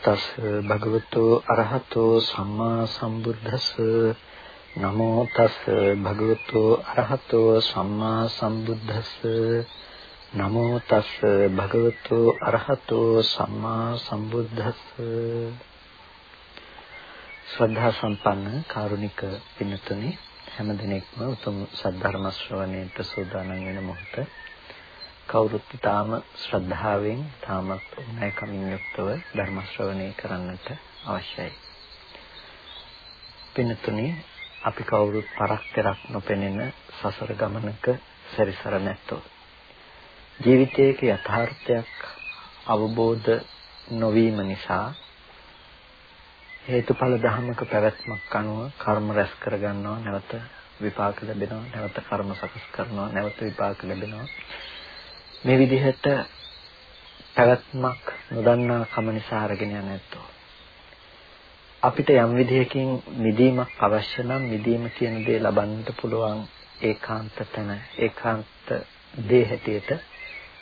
තස් භගවතු අරහතෝ සම්මා සම්බුද්දස්ස. නමෝ තස් භගවතු අරහතෝ සම්මා සම්බුද්දස්ස. නමෝ තස් භගවතු අරහතෝ සම්මා සම්බුද්දස්ස. ශ්‍රද්ධා සම්පන්න කාරුණික පින්තුනි හැම දිනෙකම උතුම් සද්ධර්ම ශ්‍රවණයට සූදානම් වෙන මොහොත කවුරුත් තාම ශ්‍රද්ධාවෙන් තාමත් උණයිකමින් යුක්තව ධර්ම ශ්‍රවණය කරන්නට අවශ්‍යයි. පින්තුනි අපි කවුරුත් පරක්තරක් නොපෙනෙන සසර ගමනක සැරිසර නැත්තෝ. ජීවිතයක යථාර්ථයක් අවබෝධ නොවීම නිසා හේතුඵල ධර්මක පැවැත්මක් අනුව කර්ම රැස් කරගන්නවා නැවත විපාක ලැබෙනවා නැවත කර්ම සකස් කරනවා නැවත විපාක ලැබෙනවා මේ විදිහට පැවැත්මක් නොදන්නා කම නිසා අරගෙන යන ඇත්තෝ අපිට යම් විදිහකින් මිදීමක් අවශ්‍ය නම් මිදීම කියන දේ ලබන්නට පුළුවන් ඒකාන්ත තැන ඒකාන්ත දේ හැටියට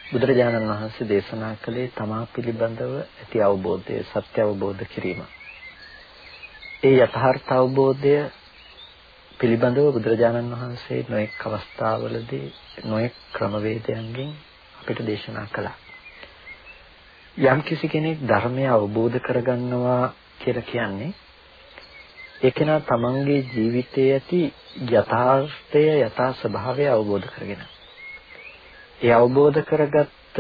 බුදුරජාණන් වහන්සේ දේශනා කළේ තමා පිළිබඳව ඇති අවබෝධය සත්‍ය අවබෝධ කිරීම. ඒ යථාර්ථ අවබෝධය පිළිබඳව බුදුරජාණන් වහන්සේ නොඑක් අවස්ථාවලදී නොඑක් ක්‍රමවේදයන්ගෙන් අපිට දේශනා කළා. යම් කිසි කෙනෙක් ධර්මය අවබෝධ කරගන්නවා කියලා කියන්නේ ඒ කෙනා තමන්ගේ ජීවිතයේ ඇති යථාර්ථය යථා ස්වභාවය අවබෝධ කරගෙන. ඒ අවබෝධ කරගත්ත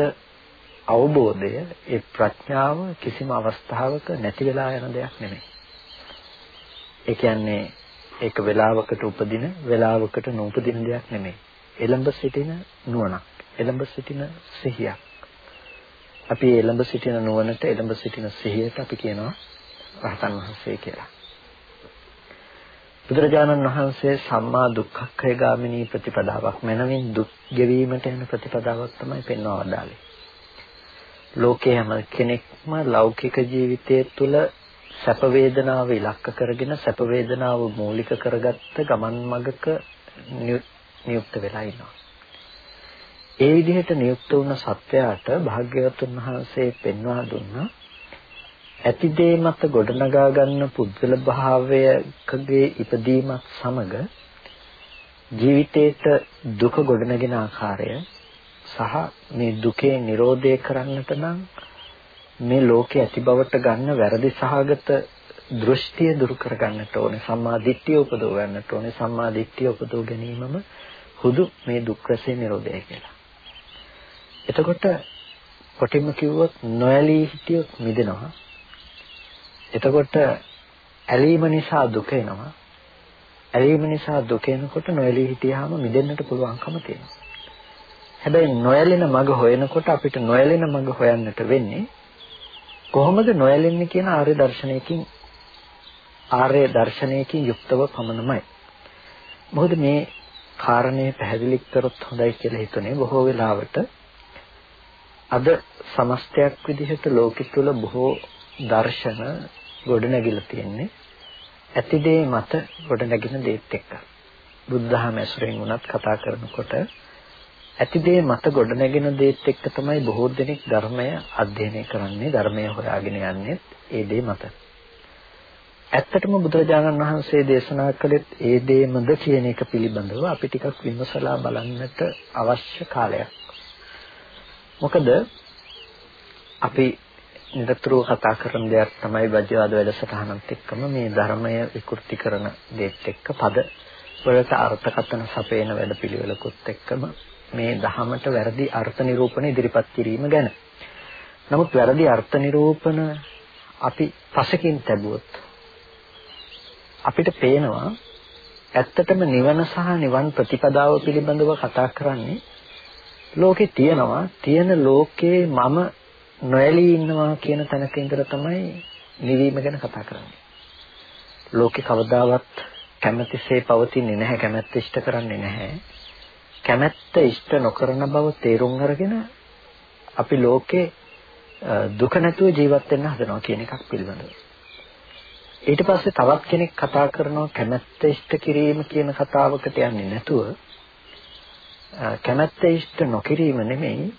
අවබෝධය ඒ ප්‍රඥාව කිසිම අවස්ථාවක නැති වෙලා යන දෙයක් නෙමෙයි. ඒ කියන්නේ ඒක වෙලාවකට උපදින වෙලාවකට නූපදින දෙයක් නෙමෙයි. එළඹ සිටින නුවණක්. එළඹ සිටින සිහියක්. අපි එළඹ සිටින නුවණට එළඹ සිටින සිහියට අපි කියනවා රහතන් වහන්සේ කියලා. බුදුරජාණන් වහන්සේ සම්මා දුක්ඛක්ඛය ගාමිනී ප්‍රතිපදාවක් මනමින් දුක් ගෙවීමට යන ප්‍රතිපදාවක් තමයි පෙන්වා වදාළේ. ලෝකයේ හැම කෙනෙක්ම ලෞකික ජීවිතය තුළ සැප වේදනාව ඉලක්ක කරගෙන සැප වේදනාව මූලික කරගත්ත ගමන් මගක නියුක්ත වෙලා ඉන්නවා. ඒ විදිහට නියුක්ත වුණ සත්වයාට භාග්‍යවතුන් වහන්සේ පෙන්වා දුන්නා. ඇතිදේ මත ගොඩනගා ගන්න පුද්ගල භාවයකගේ ඉපදීමත් සමග ජීවිතේට දුක ගොඩනගෙන ආකාරය සහ මේ දුකේ Nirodhe කරන්නට නම් මේ ලෝකේ ඇති බවට ගන්න වැරදි සහගත දෘෂ්ටිය දුරු කරගන්නට ඕනේ. සම්මා දිට්ඨිය උපදව ගන්නට ඕනේ. සම්මා දිට්ඨිය උපදව ගැනීමම හුදු මේ දුක් රසේ Nirodhe කියලා. එතකොට කොටින්ම කිව්වොත් නොඇලී හිටියොත් මිදෙනවා. එතකොට ඇලීම නිසා දුක එනවා. ඇලීම නිසා දුක එනකොට නොඇලී හිටියාම මිදෙන්නට පුළුවන්කම තියෙනවා. හැබැයි නොඇලෙන මඟ හොයනකොට අපිට නොඇලෙන මඟ හොයන්නට වෙන්නේ කොහොමද නොඇලෙන්නේ කියන ආර්ය දර්ශනයකින් ආර්ය දර්ශනයකින් යුක්තව පමණමයි. මොකද මේ කාරණේ පැහැදිලි කරොත් හොඳයි කියලා හිතුනේ බොහෝ වෙලාවට අද සමස්තයක් විදිහට ලෝකෙ තුල බොහෝ දර්ශන ගොඩනැගිලා තියෙන්නේ ඇතිදේ මත ගොඩනැගෙන දේත් එක්ක. බුද්ධහම ඇසුරෙන් උනත් කතා කරනකොට ඇතිදේ මත ගොඩනැගෙන දේත් එක්ක තමයි බොහෝ දෙනෙක් ධර්මය අධ්‍යයනය කරන්නේ ධර්මය හොයාගෙන යන්නේ ඒ දේ මත. ඇත්තටම බුදුරජාණන් වහන්සේ දේශනා කළෙත් ඒ දේමද කියන එක පිළිබඳව අපි ටිකක් විමසලා බලන්නට අවශ්‍ය කාලයක්. මොකද අපි නිරතුරුව කතා කරන දෙයක් තමයි වජ්‍රවාද වැඩසටහනත් එක්කම මේ ධර්මය විකෘති කරන දෙත් එක්ක පද වලට අර්ථකථන සපයන වැඩපිළිවෙලකුත් එක්කම මේ ධහමට වැරදි අර්ථ නිරූපණ ඉදිරිපත් කිරීම ගැන. නමුත් වැරදි අර්ථ නිරූපණ අපි පසකින් ලැබුවොත් අපිට පේනවා ඇත්තටම නිවන සහ නිවන් ප්‍රතිපදාව පිළිබඳව කතා කරන්නේ ලෝකේ තියෙනවා තියෙන ලෝකේ මම නොඇලී ඉන්නවා කියන තැනක ඉඳලා තමයි නිවීම ගැන කතා කරන්නේ. ලෝකේ කවදාවත් කැමැතිසේ පවතින්නේ නැහැ කැමැත්ත ඉෂ්ට කරන්නේ නැහැ. කැමැත්ත ඉෂ්ට නොකරන බව තේරුම් අරගෙන අපි ලෝකේ දුක නැතුව ජීවත් වෙන්න හදනවා කියන එකක් පිළිබඳව. ඊට පස්සේ තවත් කෙනෙක් කතා කරනවා කැමැත්ත ඉෂ්ට කිරීම කියන කතාවකට යන්නේ නැතුව කැමැත්ත ඉෂ්ට නොකිරීම නෙමෙයි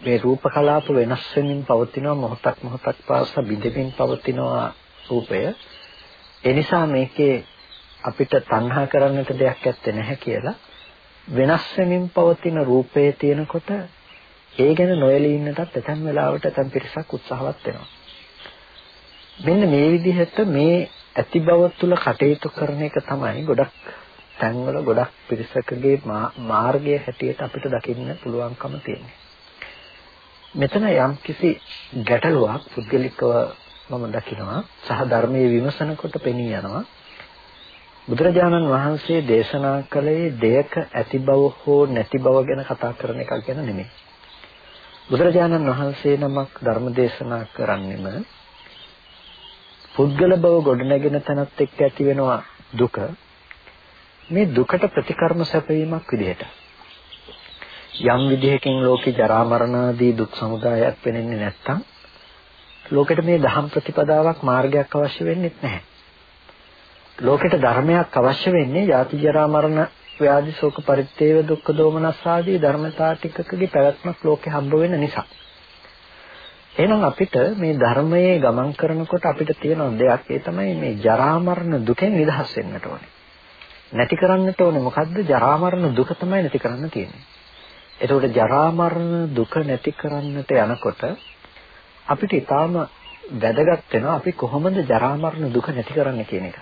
මේ රූප කලාප වෙනස් වෙමින් පවතිනවා මොහොතක් මොහොතක් පාසා බිඳෙමින් පවතිනවා රූපය. ඒ නිසා මේකේ අපිට තණ්හා කරන්නට දෙයක් ඇත්තේ නැහැ කියලා වෙනස් වෙමින් පවතින රූපයේ තියෙනකොට ඒ ගැන නොයලී ඉන්නටත් ඇතැම් වෙලාවට ඇතැම් පිරිසක් උත්සාහවත් වෙනවා. මෙන්න මේ විදිහට මේ ඇති බව තුල කටයුතු කරන එක තමයි ගොඩක් තැන්වල ගොඩක් පිරිසකගේ මාර්ගය හැටියට අපිට දකින්න පුළුවන්කම තියෙන්නේ. මෙතන යම්කිසි ගැටලුවක් පුද්ගලිකව මම දකිනවා සහ ධර්මයේ විමසනකොට පෙනී යනවා. බුදුරජාණන් වහන්සේ දේශනා කළේ දෙයක ඇති බව හෝ නැති බව ගැන කතා කරන එකක් ගැන නෙමෙයි. බුදුරජාණන් වහන්සේ නමක් ධර්ම දේශනා කරන්නෙම පුද්ගල බව ගොඩනැගෙන තැනත් එක්ක ඇති වෙනවා දුක මේ දුකට ප්‍රතිකර්ම සැපවීමක් විදිහට යම් විදිහකින් ලෝකේ ජරා මරණ ආදී දුක් සමුදායක් වෙන්නේ නැත්තම් ලෝකෙට මේ දහම් ප්‍රතිපදාවක් මාර්ගයක් අවශ්‍ය වෙන්නේ නැහැ. ලෝකෙට ධර්මයක් අවශ්‍ය වෙන්නේ යාති ජරා මරණ ව්‍යාධි ශෝක පරිත්තේව දුක්ඛ දෝමනස් ආදී ධර්මතා ටිකකගේ පැවැත්මක් ලෝකේ හම්බ වෙන නිසා. එහෙනම් අපිට මේ ධර්මයේ ගමන් කරනකොට අපිට තියෙන දෙයක් ඒ තමයි මේ ජරා මරණ දුකෙන් නිදහස් වෙන්නට ඕනේ. නැති කරන්නට ඕනේ මොකද්ද? ජරා මරණ දුක තමයි නැති කරන්න තියෙන්නේ. එතකොට ජරා මරණ දුක නැති කරන්නට යනකොට අපිට ඊටාම වැදගත් වෙනවා අපි කොහොමද ජරා මරණ දුක නැති කරන්න කියන එක.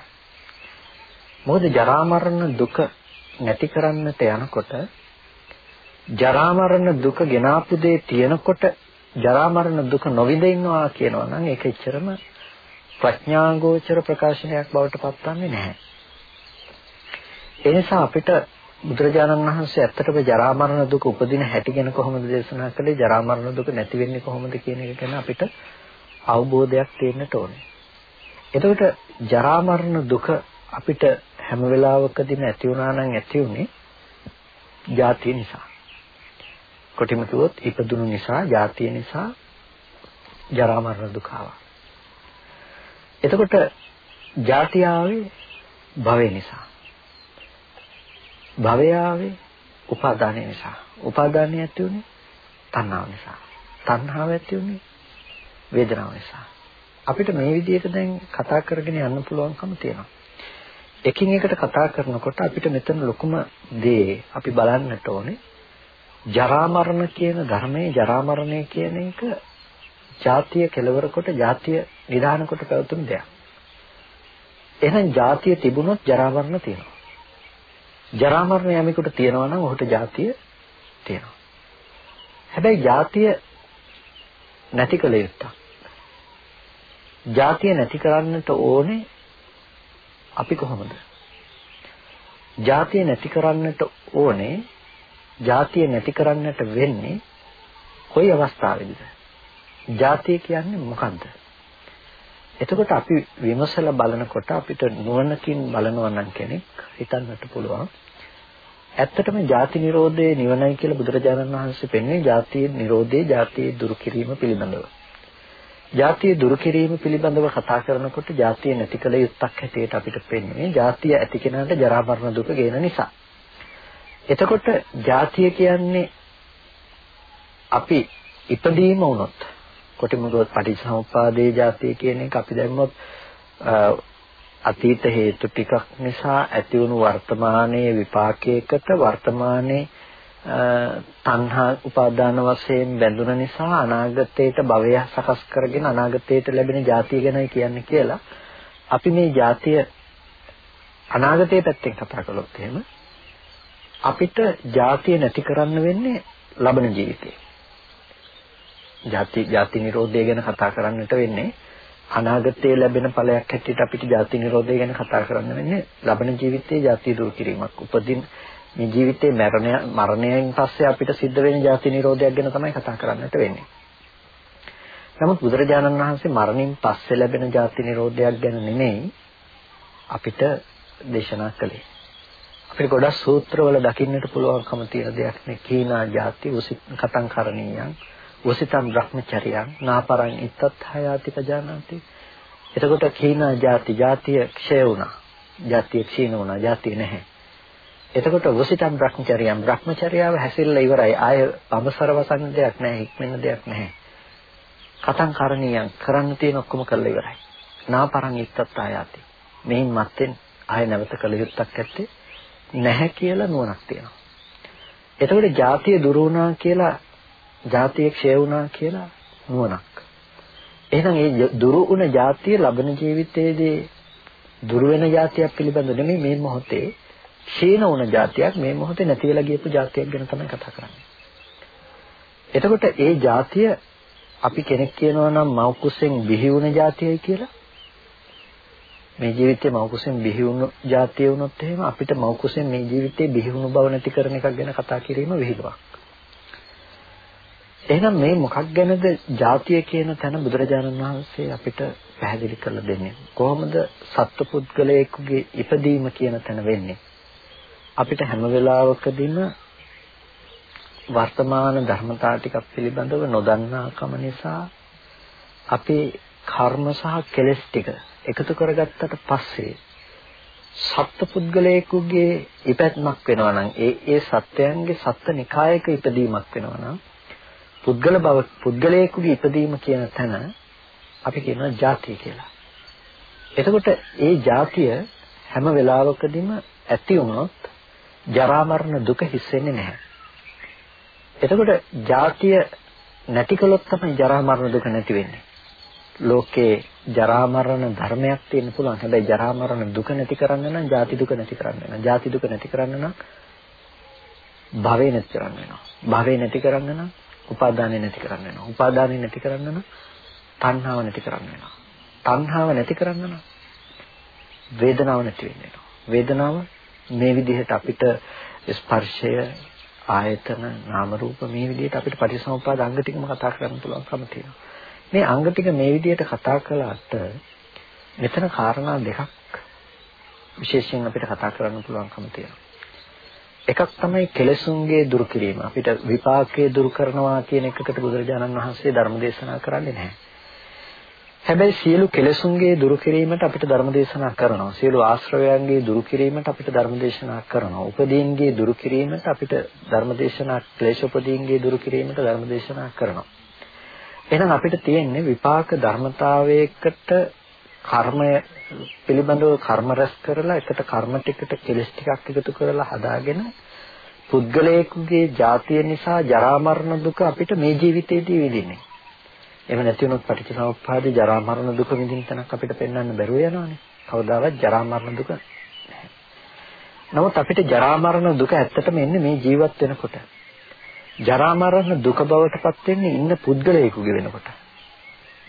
මොකද ජරා මරණ දුක නැති කරන්නට යනකොට ජරා මරණ දුක ගෙනාපු දේ තියෙනකොට ජරා මරණ දුක නොවිඳ ඉන්නවා කියනවා නම් ඒක එච්චරම ප්‍රඥාගෝචර ප්‍රකාශනයක් බවට පත්වන්නේ නැහැ. ඒ නිසා අපිට බුදුරජාණන් වහන්සේ ඇත්තටම ජරා මරණ දුක උපදින හැටි ගැන කොහොමද දේශනා කළේ ජරා මරණ දුක නැති වෙන්නේ කොහොමද කියන එක ගැන අපිට අවබෝධයක් තියෙන්නට ඕනේ. එතකොට ජරා මරණ දුක අපිට හැම වෙලාවකදීම ඇති වුණා නම් ඇති උනේ ජාතිය නිසා. කොටිම කිව්වොත් ඉපදුණු නිසා, ජාතිය නිසා ජරා මරණ දුක ආවා. එතකොට ජාතිය ආවේ භවය නිසා. භවය ආවේ උපාදානය නිසා. උපාදානය ඇති උනේ තණ්හාව නිසා. තණ්හාව ඇති උනේ වේදනාව නිසා. අපිට මේ විදිහට දැන් කතා කරගෙන යන්න පුළුවන්කම තියෙනවා. එකින් එකට කතා කරනකොට අපිට මෙතන ලොකුම දේ අපි බලන්නට ඕනේ ජරා මරණ කියන ධර්මයේ ජරා මරණය කියන එක ජාතිය කෙලවර කොට ජාතිය නිදාන කොට පැවතුණු දෙයක්. එහෙනම් ජාතිය තිබුණොත් ජරා මරණ තියෙනවා. ජරා මරණ යමෙකුට තියෙනවා නම් ඔහුට ජාතිය තියෙනවා. හැබැයි ජාතිය නැති කළ යුත්තක්. ජාතිය නැති කරන්නට ඕනේ අපි කොහොමද? ජාතිය නැති කරන්නට ඕනේ ජාතිය නැති කරන්නට වෙන්නේ කොයි අවස්ථාවේදීද? ජාතිය කියන්නේ මොකද්ද? එතකොට අපි විමසලා බලනකොට අපිට නුවණකින් බලනවා නම් කෙනෙක් හිතන්නට පුළුවන් ඇත්තටම ජාති නිරෝධයේ නිවනයි කියලා බුදුරජාණන් වහන්සේ පෙන්වන්නේ ජාතියේ නිරෝධයේ ජාතියේ දුරු කිරීම පිළිබඳව. ජාතිය දුරු කිරීම පිළිබඳව කතා කරනකොට ජාතිය නැති කළ යුත්තක් හැටියට අපිට පෙන්වන්නේ ජාතිය ඇති කෙනාට ජරා මරණ දුක ගේන නිසා. එතකොට ජාතිය කියන්නේ අපි ඉපදීම වුණොත් කොටිම ගොත් පටිච්චසමුප්පාදේ ජාතිය කියන එක අපි දැම්මොත් අතීත හේතු ටිකක් නිසා ඇති වුණු වර්තමානයේ විපාකයකට වර්තමානයේ තණ්හා උපාදාන වශයෙන් බැඳුන නිසා අනාගතයට භවය සකස් කරගෙන අනාගතයට ලැබෙන ජාතිය ගැනයි කියන්නේ කියලා අපි මේ ජාතිය අනාගතයේ පැත්තෙන් කතා කළොත් එහෙම අපිට ජාතිය නැති කරන්න වෙන්නේ ලබන ජීවිතේ. ජාති ජාති නිරෝධය ගැන කතා කරන්නට වෙන්නේ අනාගතයේ ලැබෙන ඵලයක් හැටියට අපිට ජාති නිරෝධය ගැන කතා කරන්න වෙන්නේ ලබන ජීවිතයේ ජාති දුරු කිරීමක්. උපදින මේ ජීවිතේ මරණය මරණයෙන් පස්සේ අපිට සිද්ධ වෙන ජාති නිරෝධයක් ගැන තමයි කතා කරන්නට වෙන්නේ. නමුත් බුදුරජාණන් වහන්සේ මරණින් පස්සේ ලැබෙන ජාති නිරෝධයක් ගැන නෙමෙයි අපිට දේශනා කළේ. අපිට ගොඩක් සූත්‍රවල දකින්නට පුළුවන්කම තියෙන දෙයක් නේ කීනා ಜಾති උසිත කතං කරණීයං වසිතම් Brahmacharyan නාපරං ඉත්තත් හයාති පජානාති. එතකොට කීනා ಜಾති ಜಾතිය ක්ෂය වුණා. ಜಾතිය ක්ෂීණ වුණා. ಜಾතිය නැහැ. එතකොට වසිතම් Brahmacharyan Brahmacharyaව හැසිරලා ඉවරයි. ආය අවසරවසන් දෙයක් නැහැ. හික්මෙන දෙයක් නැහැ. කතං කරණීයන් කරන්න තියෙන ඔක්කොම කරලා ඉවරයි. නාපරං ඉත්තත් ආයාති. මෙයින් මත්තෙන් ආය නැවත කළ යුත්තක් ඇත්තේ නැහැ කියලා නුවණක් තියෙනවා. එතකොට ජාතිය දුරු වුණා කියලා ජාතිය ක්ෂය වුණා කියලා නුවණක්. එහෙනම් ඒ දුරු වුණ ජාතිය ලබන ජීවිතයේදී දුරු වෙන ජාතියක් පිළිබඳ නෙමෙයි මේ මොහොතේ ක්ෂීණ වුණ ජාතියක් මේ මොහොතේ නැති වෙලා ගියපු ජාතියක් ගැන තමයි කතා කරන්නේ. එතකොට ඒ ජාතිය අපි කෙනෙක් කියනවා නම් මෞකුසෙන් බිහි වුණ ජාතියයි කියලා මේ ජීවිතේ මෞකුසෙන් බිහි වුණු જાතිය වුණොත් එහෙම අපිට මෞකුසෙන් මේ ජීවිතේ බිහි වුණු බව නැති කරන එකක් ගැන කතා කිරීම විහිළුවක්. එහෙනම් මේ මොකක් ගැනද જાතිය කියන තැන බුදුරජාණන් වහන්සේ අපිට පැහැදිලි කරලා දෙන්නේ. කොහොමද සත්පුද්ගලයෙකුගේ ඉපදීම කියන තැන වෙන්නේ? අපිට හැම වෙලාවකදීම වර්තමාන ධර්මතා ටිකක් පිළිබඳව නොදන්නාකම නිසා අපේ කර්ම සහ කෙලෙස් ටික එකතු කරගත්තට පස්සේ සත්පුද්ගලයෙකුගේ ඉපැත්මක් වෙනවා නම් ඒ ඒ සත්‍යයන්ගේ සත්ත්වනිකායක ඉපදීමක් වෙනවා නම් පුද්ගල බව පුද්ගලයෙකුගේ ඉපදීම කියන තැන අපි කියනවා ජාතිය කියලා. එතකොට ඒ ජාතිය හැම වෙලාවකදීම ඇති වුණොත් ජරා මරණ දුක හිස් වෙන්නේ නැහැ. එතකොට ජාතිය නැති කළොත් තමයි ජරා මරණ දුක නැති වෙන්නේ. ලෝකේ ජරා මරණ ධර්මයක් තියෙන්න පුළුවන්. හැබැයි ජරා මරණ දුක නැති කරන්න නම් ජාති දුක නැති කරන්න වෙනවා. ජාති දුක නැති කරන්න නම් භවේ නැති කරන්න වෙනවා. භවේ නැති කරන්න නම් උපාදානෙ නැති කරන්න වෙනවා. උපාදානෙ නැති කරන්න නම් තණ්හාව නැති කරන්න වෙනවා. තණ්හාව නැති කරන්න නම් වේදනාව නැති වෙන්න වෙනවා. වේදනාව මේ විදිහට අපිට ස්පර්ශය ආයතන නාම රූප මේ විදිහට අපිට පටිසමුප්පාද අංග ටිකම කතා කරන්න පුළුවන්කම තියෙනවා. මේ අංග ටික මේ විදිහට කතා කළාට මෙතන කාරණා දෙකක් විශේෂයෙන් අපිට කතා කරන්න පුළුවන්කම තියෙනවා. එකක් තමයි කෙලසුන්ගේ දුරු කිරීම. අපිට විපාකයේ දුරු කරනවා කියන එකකට බුදුරජාණන් වහන්සේ ධර්ම දේශනා කරන්නේ නැහැ. හැබැයි සියලු කෙලෙසුන්ගේ දුරු කිරීමට අපිට ධර්ම දේශනා කරනවා. සියලු ආශ්‍රවයන්ගේ දුරු කිරීමට අපිට ධර්ම දේශනා කරනවා. උපදීන්ගේ දුරු කිරීමට අපිට ධර්ම දේශනා ක්ලේශෝපදීන්ගේ දුරු කිරීමට ධර්ම දේශනා කරනවා. එහෙනම් අපිට තියෙන්නේ විපාක ධර්මතාවයකට කර්මය පිළිබඳව කර්ම රැස් කරලා එකට කර්ම ටිකට කෙලස් ටිකක් එකතු කරලා හදාගෙන පුද්ගලයෙකුගේ ජාතිය නිසා ජරා මරණ දුක අපිට මේ ජීවිතේදී විඳින්නේ. එහෙම නැති වුණොත් පටිච්චසමුප්පාදේ ජරා මරණ දුක විඳින තැනක් අපිට පෙන්වන්න බැරුව යනවානේ. කවදාවත් ජරා මරණ දුක නමුත් අපිට ජරා මරණ දුක ඇත්තටම එන්නේ මේ ජීවත් වෙනකොට. ජරා මරණ දුක බවට පත් වෙන්නේ ඉන්න පුද්ගලයෙකුගේ වෙනකොට.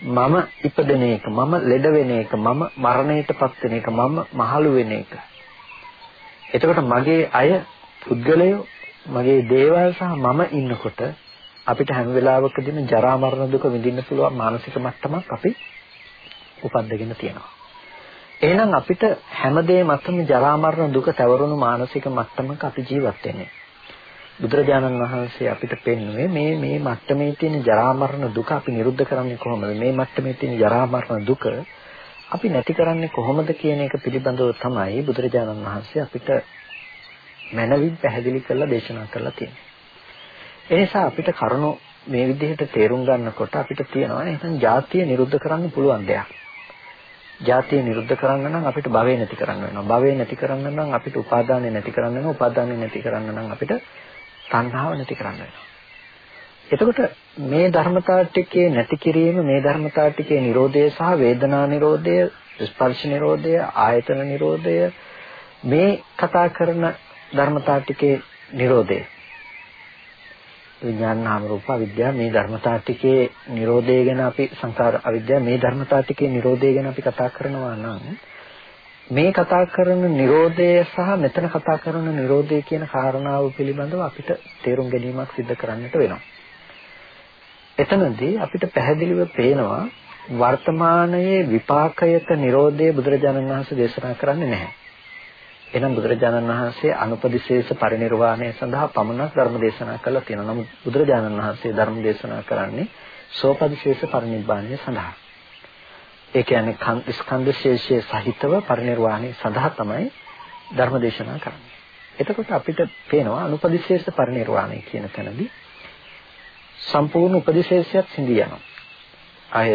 මම ඉපදෙන එක, මම ලෙඩ වෙන එක, මම මරණයටපත් වෙන එක, මම මහලු වෙන එක. එතකොට මගේ අය පුද්ගලයෝ මගේ දේවල් සහ මම ඉන්නකොට අපිට හැම වෙලාවකදීම ජරා මරණ දුක විඳින්න පුළුවන් මානසික මට්ටමක් අපි උපද්දගෙන තියෙනවා. එහෙනම් අපිට හැමදේම අතම ජරා මරණ දුක තවරුණු මානසික මට්ටමක අපි ජීවත් වෙන්නේ. බුදුරජාණන් වහන්සේ අපිට පෙන්වුවේ මේ මේ මට්ටමේ තියෙන ජරා මරණ දුක අපි නිරුද්ධ කරන්නේ කොහොමද? මේ මට්ටමේ තියෙන ජරා මරණ දුක අපි නැති කරන්නේ කොහොමද කියන එක පිළිබඳව තමයි බුදුරජාණන් වහන්සේ අපිට මනවින් පැහැදිලි කරලා දේශනා කරලා තියෙන්නේ. ඒ නිසා අපිට කරුණු මේ විදිහට තේරුම් ගන්නකොට අපිට තියෙනවා එහෙනම් ಜಾතිය නිරුද්ධ කරන්න පුළුවන් දෙයක්. ಜಾතිය නිරුද්ධ කරන්න නම් අපිට භවය නැති කරන්න වෙනවා. භවය නැති කරන්න නම් අපිට උපාදානය නැති කරන්න වෙනවා. උපාදානය නැති කරන්න නම් අපිට තණ්හාව නැති කරන්න වෙනවා. එතකොට මේ ධර්මතා ටිකේ නැති කිරීම මේ ධර්මතා ටිකේ Nirodha සහ වේදනා Nirodha ස්පර්ශ Nirodha ආයතන Nirodha මේ කතා කරන ධර්මතා ටිකේ Nirodha විඥාන නාම රූප අවිද්‍යාව මේ ධර්මතා ටිකේ Nirodhe ගැන අපි සංකාර අවිද්‍යාව මේ ධර්මතා ටිකේ Nirodhe ගැන අපි කතා කරනවා නම් මේ කතා කරන Nirodhe සහ මෙතන කතා කරන Nirodhe කියන කාරණාව පිළිබඳව අපිට තේරුම් ගැනීමක් සිදු කරන්නට වෙනවා. එතනදී අපිට පැහැදිලිව පේනවා වර්තමානයේ විපාකයක Nirodhe බුදුරජාණන් වහන්සේ දේශනා කරන්නේ නැහැ. එහෙනම් බුදුරජාණන් වහන්සේ අනුපදිශේෂ පරිනිර්වාණය සඳහා පමණක් ධර්ම දේශනා කළා තියෙනවා. නමුත් බුදුරජාණන් වහන්සේ ධර්ම දේශනා කරන්නේ සෝපදිශේෂ පරිනිර්වාණය සඳහා. ඒ කියන්නේ ස්කන්ධ ශේෂයේ සහිතව පරිනිර්වාණය සඳහා තමයි ධර්ම දේශනා කරන්නේ. එතකොට අපිට පේනවා අනුපදිශේෂ පරිණිරවාණය කියන තැනදී සම්පූර්ණ උපදිශේෂයත් සිඳී යනවා. අය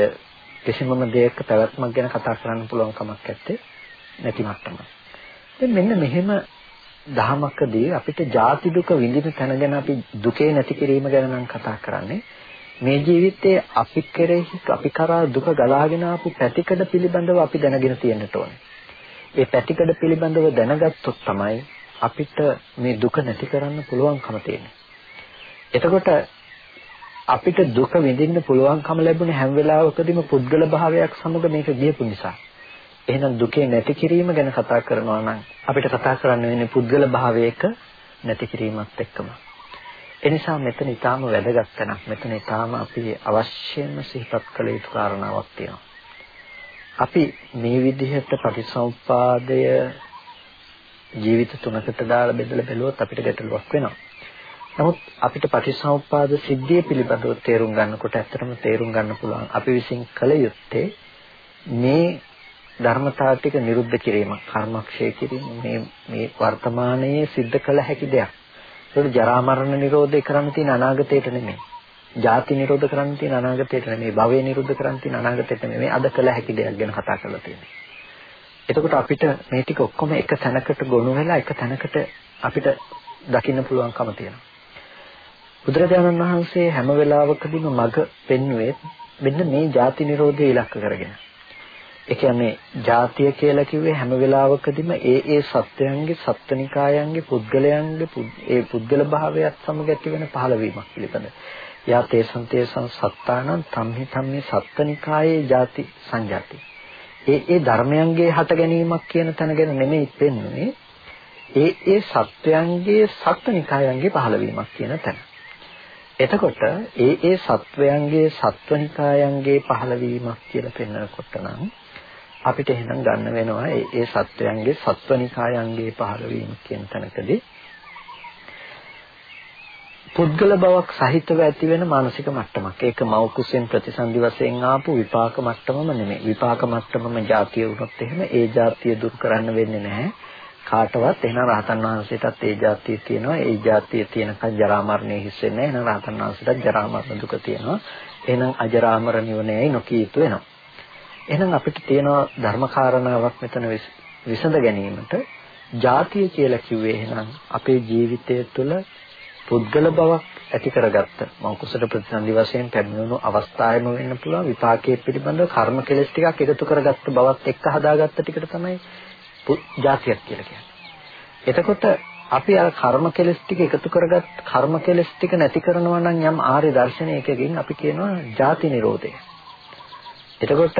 කිසිමම දෙයක පැවැත්මක් ගැන කතා කරන්න පුළුවන් කමක් නැත්තේ නැති මට්ටමක්. දැන් මෙන්න මෙහෙම දහමකදී අපිට ජාති දුක විඳින තැන ගැන අපි දුකේ නැති කිරීම ගැන නම් කතා කරන්නේ. මේ ජීවිතයේ අපි කෙරෙහි අපි කරා දුක ගලාගෙන ආපු පැතිකඩ පිළිබඳව අපි දැනගෙන තියෙන්නට ඕනේ. ඒ පැතිකඩ පිළිබඳව දැනගත්තොත් තමයි අපිට මේ දුක නැති කරන්න පුළුවන්කම තියෙන්නේ. එතකොට අපිට දුක විඳින්න පුළුවන්කම ලැබුණේ හැම වෙලාවකදීම පුද්ගල භාවයක් සමග මේක ගියපු නිසා. එහෙනම් දුකේ නැති කිරීම ගැන කතා කරනවා නම් අපිට කතා කරන්න වෙන්නේ පුද්ගල භාවයක නැති කිරීමත් එක්කම. එනිසා මෙතන ඊටාම වැදගත් තැනක්. මෙතන ඊටාම අපි අවශ්‍යම සිහිපත් කළ යුතු කාරණාවක් තියෙනවා. අපි මේ විදිහට පටිසමුපාදය ජීවිත තුනකට දාලා බෙදලා බැලුවොත් අපිට ගැටලුවක් වෙනවා. නමුත් අපිට පටිසමුපාද සිද්ධිය පිළිබඳව තේරුම් ගන්නකොට ඇත්තටම තේරුම් ගන්න පුළුවන් අපි විසින් කළ යුත්තේ මේ ධර්මතාව ටික නිරුද්ධ කිරීම, කර්මක්ෂය කිරීම මේ මේ වර්තමානයේ සිද්ධ කළ හැකි දෙයක්. ඒකට ජරා මරණ නිරෝධය කරන්න තියෙන අනාගතයට නෙමෙයි. ජාති නිරෝධ කරන්න තියෙන අනාගතයට නෙමෙයි. භවය නිරෝධ කරන්න තියෙන අනාගතයට නෙමෙයි. මේ අද කළ හැකි දෙයක් ගැන කතා කරලා තියෙන්නේ. එතකොට අපිට මේ ටික ඔක්කොම එක තැනකට ගොනු වෙලා එක තැනකට අපිට දකින්න පුළුවන්කම තියෙනවා. බුදුරජාණන් වහන්සේ හැම වෙලාවකදීම මඟ පෙන්වුවේ මෙන්න මේ ජාති නිරෝධය ඉලක්ක කරගෙන. ඒ කියන්නේ ජාතිය කියලා කිව්වේ හැම වෙලාවකදීම ඒ ඒ සත්වයන්ගේ සත්වනිකායන්ගේ පුද්ගලයන්ගේ ඒ පුද්ගල භාවයත් සමග ඇති වෙන පහළවීමක් පිළිබඳ. යා තේසං තේසං සත්තානං තම්හි තම්හි සත්වනිකායේ ජාති සංජාති. ඒ ඒ ධර්මයන්ගේ හට ගැනීමක් කියන තැන ගැන නෙමෙයි පෙන්වන්නේ. ඒ ඒ සත්වයන්ගේ සත්වනිකායන්ගේ පහළවීමක් කියන තැන. එතකොට ඒ ඒ සත්වයන්ගේ සත්වනිකායන්ගේ පහළවීමක් කියලා පෙන්වනකොට නම් අපිට එහෙනම් ගන්න වෙනවා ඒ සත්වයන්ගේ සත්වනිකායන්ගේ පහළවීම කියන තැනකදී පුද්ගල බවක් සහිතව ඇති වෙන මානසික මට්ටමක්. ඒක මව කුසෙන් ප්‍රතිසන්දි වශයෙන් ආපු විපාක මට්ටමම නෙමෙයි. විපාක මට්ටමම જાතිය වුණොත් එහෙම ඒ જાතිය දුරු කරන්න වෙන්නේ නැහැ. කාටවත් එහෙනම් රහතන් වහන්සේටත් ඒ જાතිය තියෙනවා. ඒ જાතිය තියෙනකන් ජරා මරණය හිස් වෙන්නේ නැහැ. එහෙනම් රහතන් වහන්සේටත් ජරා මරණ දුක තියෙනවා. එහෙනම් අජරාමර නිවනයි නොකීතු වෙනවා. එහෙනම් අපිට තියෙනවා ධර්මකාරණාවක් මෙතන විසඳ ගැනීමට ජාතිය කියලා කිව්වේ එහෙනම් අපේ ජීවිතය තුළ පුද්ගල බවක් ඇති කරගත්ත මෞකසට ප්‍රතිසන්දි වශයෙන් පැමිණුණු අවස්ථාවෙම වෙන්න පුළුවන් විපාකයේ පිළිබඳව කර්ම කෙලස් ටිකක් එකතු කරගත්ත බවත් එක්ක හදාගත්ත ටිකට තමයි ජාතියක් කියලා කියන්නේ. එතකොට අපි අර කර්ම කෙලස් ටික එකතු කරගත් කර්ම කෙලස් ටික නැති කරනවා නම් යම් ආර්ය දර්ශනයකකින් අපි කියනවා ජාති නිරෝධය. එතකොට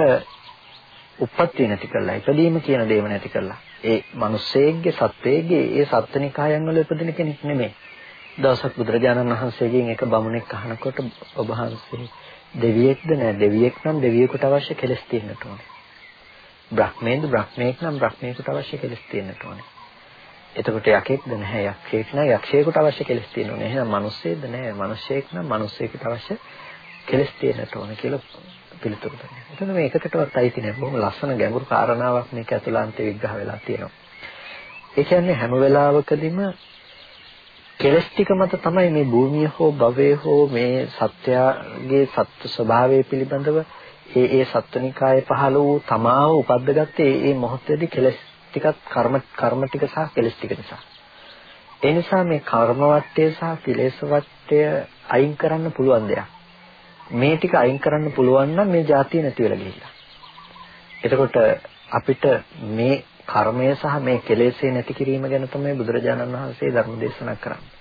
උප්පත්ති නැති කරලා ඉදීම කියන දේම නැති කරලා ඒ මිනිස්සෙගේ සත්වයේගේ ඒ සත්ත්වනිකායන් වල උපදින කෙනෙක් නෙමෙයි. දවසක් බුදුරජාණන් වහන්සේගෙන් එක බමුණෙක් අහනකොට ඔබ වහන්සේ දෙවියෙක්ද නෑ දෙවියෙක් නම් දෙවියෙකුට අවශ්‍ය කෙලස් තියෙන්නට ඕනේ. බ්‍රහ්මේන්ද බ්‍රහ්මේක් නම් බ්‍රහ්මේකට අවශ්‍ය කෙලස් තියෙන්නට ඕනේ. එතකොට යකෙක්ද නැහැ යක්ෂයෙක් නම් යක්ෂයෙකුට අවශ්‍ය කෙලස් තියෙන්න ඕනේ. එහෙනම් මිනිස්සෙක්ද නැහැ මිනිස්සෙක් නම් මිනිස්සෙකුට අවශ්‍ය කෙලස් තියෙන්නට ඕනේ කියලා පිළිතුරු දෙන්නේ. එතන මේ එකකටවත් අයිති නැහැ. බොහොම ලස්සන ගැඹුරු කාරණාවක් මේක ඇතුළාන්තේ විග්‍රහ වෙලා තියෙනවා. ඒ කියන්නේ හැම වෙලාවකදීම කෙලස් ටික මත තමයි මේ භූමිය හෝ භවය හෝ මේ සත්‍යයේ සත්‍ය ස්වභාවය පිළිබඳව ඒ ඒ සත්වනිකායේ පහළ වූ තමාව උපද්දගත්තේ ඒ මොහොතේදී කෙලස් ටිකක් කර්ම කර්ම ටික සහ කෙලස් ටික නිසා. ඒ නිසා මේ කර්ම වට්ටය සහ කෙලෙස් වට්ටය අයින් කරන්න පුළුවන් දෙයක්. මේ ටික අයින් කරන්න පුළුවන් නම් මේ જાතිය නැති වෙලා ගිහිල්ලා. එතකොට අපිට මේ කර්මය සහ මේ කෙලෙස්ේ නැති කිරීම ගැන තමයි බුදුරජාණන් වහන්සේ ධර්ම දේශනා කරන්නේ.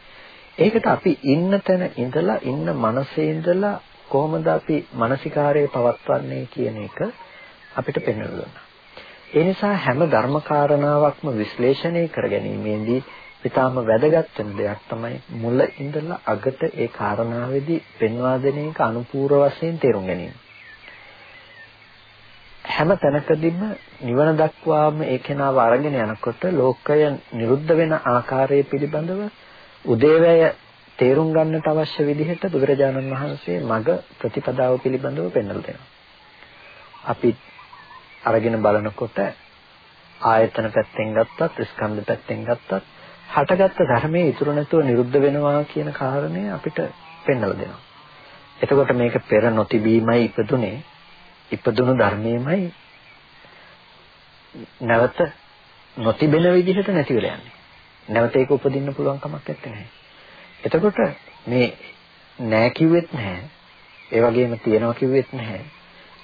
ඒකට අපි ඉන්න තැන ඉඳලා ඉන්න මනසේ ඉඳලා කොහොමද අපි මානසිකාරයේ පවත්වන්නේ කියන එක අපිට පෙන්වන්න ඒ නිසා හැම ධර්මකාරණාවක්ම විශ්ලේෂණය කර ගැනීමේදී ඊටාම වැදගත් වෙන දෙයක් තමයි මුල ඉඳලා අගට ඒ කාරණාවේදී පෙන්වා දෙන එක අනුපූර්ව වශයෙන් තේරුම් ගැනීම. හැම තැනකදීම නිවන දක්වාම ඒ කෙනාව අරගෙන යනකොට ලෝකය නිරුද්ධ වෙන ආකාරය පිළිබඳව උදේවැය තේරුම් ගන්නට අවශ්‍ය විදිහට බුදුරජාණන් වහන්සේ මග ප්‍රතිපදාව පිළිබඳව පෙන්වලා දෙනවා. අපි අරගෙන බලනකොට ආයතන පැත්තෙන් ගත්තත් ස්කන්ධ පැත්තෙන් ගත්තත් හටගත්ත ධර්මයේ ඉතුරු නැතුව නිරුද්ධ වෙනවා කියන කාරණය අපිට පෙන්වලා දෙනවා. එතකොට මේක පෙර නොතිබීමයි ඉපදුනේ ඉපදුණු ධර්මයේමයි නැවත නොතිබෙන විදිහට නැති වෙලා යන්නේ. නැවත ඒක උපදින්න පුළුවන් කමක් නැත්තේ. එතකොට මේ නෑ කිව්වෙත් නැහැ. ඒ වගේම තියනවා කිව්වෙත් නැහැ.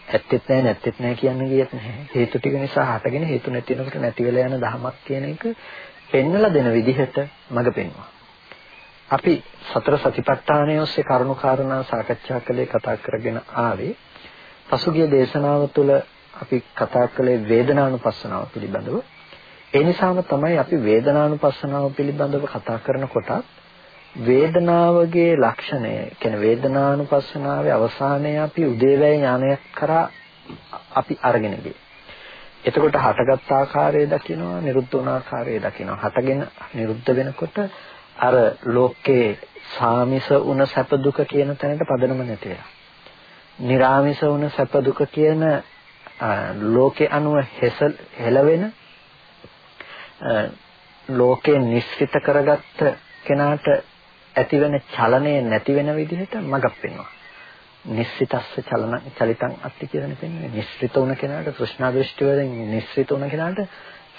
ඇත්තෙත් නැහැ නැත්තෙත් නැහැ කියන්න ගියෙත් නැහැ. හේතු ටික නිසා හටගෙන හේතු නැති වෙනකොට නැති වෙලා යන ධමයක් කියන එක පෙන්වලා දෙන විදිහට මඟ පෙන්වනවා. අපි සතර සතිපට්ඨානයේ ඔස්සේ කරුණු කාරණා සාකච්ඡා කළේ කතා කරගෙන ආවේ පසුගිය දේශනාව තුළ අපි කතා කළේ වේදනානුපස්සනාව පිළිබඳව. ඒ නිසාම තමයි අපි වේදනානුපස්සනාව පිළිබඳව කතා කරනකොට වේදනාවගේ ලක්ෂණය කියන වේදනානුපස්සනාවේ අවසානයේ අපි උදේවැය ඥානයක් කරා අපි අරගෙන ගියේ. එතකොට හටගත් ආකාරය දකිනවා නිරුද්ධ වන ආකාරය දකිනවා හටගෙන නිරුද්ධ වෙනකොට අර ලෝකේ සාමිස වුණ සැප දුක කියන තැනට පදනම නැති වෙනවා. निराමිස වුණ සැප දුක කියන ලෝකේ අනුව හෙසල් හෙලවෙන ලෝකේ නිස්සිත කරගත්ත කෙනාට ඇතිවෙන චලනය නැති වෙන විදිහට මඟක් පෙන්වනවා. නිස්සිතස්ස චලන චලිතං අත්ති කියලානේ පෙන්වන්නේ. නිස්සිත වුණ කෙනාට තෘෂ්ණා දෘෂ්ටි වලින් නිස්සිත වුණ කෙනාට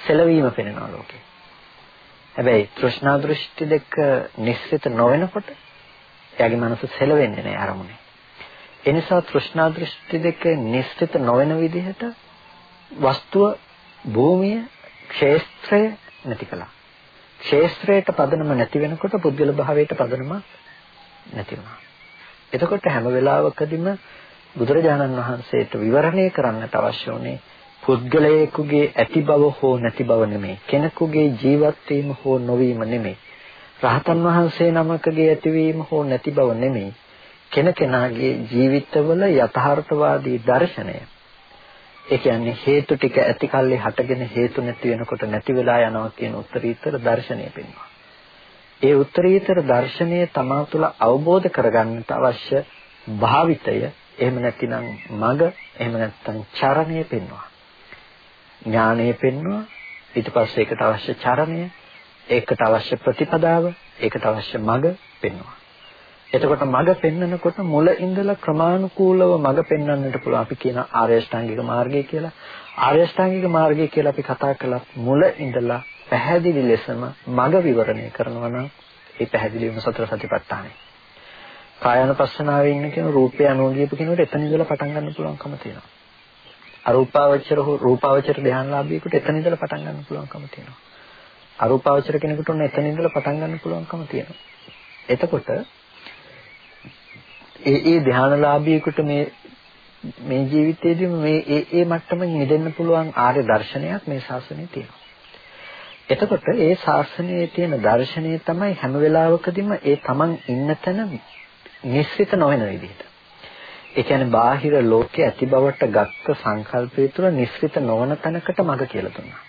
සෙලවීම පෙන්වනවා ලෝකේ. හැබැයි තෘෂ්ණා දෘෂ්ටි දෙක නිස්සිත නොවෙනකොට එයාගේ මනස සෙලවෙන්නේ නැහැ අරමුණේ. ඒ නිසා තෘෂ්ණා දෘෂ්ටි දෙක නිස්සිත නොවන විදිහට වස්තුව භූමිය ක්ෂේත්‍රය නැති කළා. ක්ෂේත්‍රයට පදනම නැති වෙනකොට පුද්ගල භාවයට පදනම නැති වුණා. එතකොට හැම වෙලාවකදීම බුදුරජාණන් වහන්සේට විවරණය කරන්නට අවශ්‍ය වුණේ පුද්ගලයෙකුගේ ඇති බව හෝ නැති බව නෙමෙයි. කෙනෙකුගේ ජීවත් වීම හෝ නොවීම නෙමෙයි. රහතන් වහන්සේ නමකගේ ඇතිවීම හෝ නැති බව නෙමෙයි. කෙනකෙනාගේ ජීවිතවල යථාර්ථවාදී දර්ශනය. ඒ කියන්නේ හේතු ටික ඇති කල්ලි හටගෙන හේතු නැති වෙනකොට නැති වෙලා යනවා කියන උත්තරීතර දර්ශනය පෙන්වනවා. ඒ උත්තරීතර දර්ශනය තමා තුළ අවබෝධ කරගන්නට අවශ්‍ය භාවිතය එහෙම නැතිනම් මග එහෙම නැත්නම් චරණය පෙන්වනවා. ඥානය පෙන්වනවා ඊට පස්සේ ඒකට අවශ්‍ය චරණය ඒකට අවශ්‍ය ප්‍රතිපදාව ඒකට අවශ්‍ය මග පෙන්වනවා. එතකොට මඟ පෙන්වනකොට මුල ඉඳලා ක්‍රමානුකූලව මඟ පෙන්වන්නට පුළුවන්. අපි කියන ආර්ය අෂ්ටාංගික මාර්ගය කියලා. ආර්ය අෂ්ටාංගික මාර්ගය කියලා අපි කතා කළා මුල ඉඳලා පැහැදිලි ලෙසම මඟ විවරණය කරනවා නම් ඒ පැහැදිලිවම සතර සතිපට්ඨානයි. කායानुපස්සනාවේ ඉන්න කෙනෙකු රූපය අනුගියපු කෙනෙකුට එතන ඉඳලා පටන් ගන්න පුළුවන්කම තියෙනවා. අරූපාවචර හෝ රූපාවචර ධ්‍යානලාභියෙකුට එතන ඉඳලා පටන් ගන්න පුළුවන්කම තියෙනවා. අරූපාවචර කෙනෙකුට ඔන්න එතන ඉඳලා පටන් ගන්න පුළුවන්කම තියෙනවා. එතකොට ඒ ඒ ධානලාභියෙකුට මේ මේ ජීවිතයේදී මේ ඒ ඒ මට්ටමින් නිදෙන්න පුළුවන් ආර්ය දර්ශනයක් මේ ශාසනයේ තියෙනවා. එතකොට ඒ ශාසනයේ තියෙන දර්ශනය තමයි හැම වෙලාවකදීම ඒ Taman ඉන්න තැන නිස්සිත නොවන විදිහට. ඒ කියන්නේ බාහිර ලෝකයේ ඇති බවට ගත්ත සංකල්පය තුළ නිස්සිත නොවන තැනකට මඟ කියලා දුන්නා.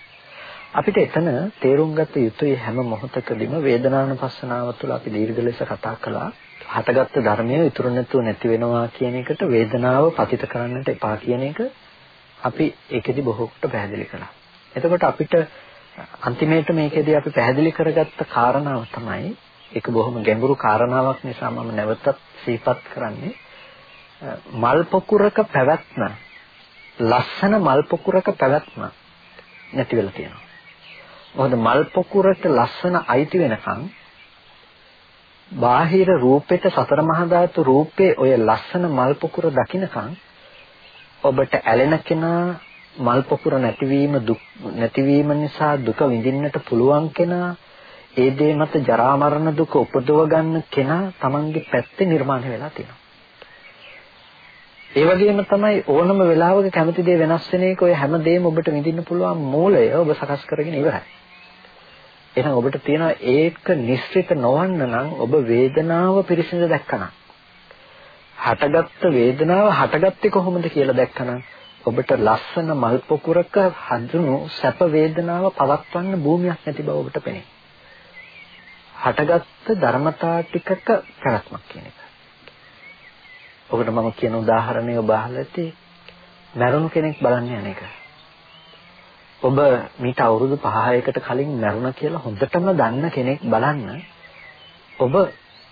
අපිට එතන තේරුම් ගත යුතුයි හැම මොහොතකදීම වේදනානුපස්සනාව තුළ අපි දීර්ඝ ලෙස කතා කළා. හටගත්තු ධර්මය ඉතුරු නැතුව නැති වෙනවා කියන එකට වේදනාව පතිත කරන්නට එපා කියන එක අපි ඒකෙදි බොහෝකට පැහැදිලි කළා. එතකොට අපිට අන්තිමේට මේකෙදි අපි පැහැදිලි කරගත්ත කාරණාව තමයි ඒක බොහොම ගැඹුරු කාරණාවක් නිසා මම නැවතත් සිහිපත් කරන්නේ මල් පොකුරක පැවැත්ම ලස්සන මල් පොකුරක පැවැත්ම නැති වෙලා තියෙනවා. මොකද මල් පොකුරට ලස්සන අයිති වෙනකන් බාහිර රූපෙට සතර මහා ධාතු රූපේ ඔය ලස්සන මල් පොකුර දකින්නකන් ඔබට ඇලෙන කෙනා මල් පොකුර නැතිවීම දුක් නැතිවීම නිසා දුක විඳින්නට පුළුවන් කෙනා ඒ දේ මත ජරා මරණ දුක උපදව ගන්න කෙනා Tamange පැත්තේ නිර්මාණය වෙලා තියෙනවා. ඒ වගේම තමයි ඕනම වෙලාවක කැමති දේ වෙනස් වෙන එක ඔය හැම දෙයක්ම ඔබට විඳින්න පුළුවන් මූලය ඔබ සකස් කරගෙන ඉවරයි. එහෙනම් ඔබට තියෙනවා ඒක නිශ්චිත නොවන්න නම් ඔබ වේදනාව පිරිසිදු දැක්කනම් හටගත්ත වේදනාව හටගත්තේ කොහොමද කියලා දැක්කනම් ඔබට ලස්සන මල් පොකුරක හඳුනු සැප වේදනාව පවත්වන්න භූමියක් නැති බව ඔබට පෙනේ. හටගත්ත ධර්මතා ටිකක පැවැත්මක් කියන එක. ඔබට මම කියන උදාහරණය ඔබ අහලා ඇති මරුණු කෙනෙක් බලන්න යන එක. ඔබ මීට අවුරුදු 5කට කලින් මැරුණා කියලා හොඳටම දන්න කෙනෙක් බලන්න ඔබ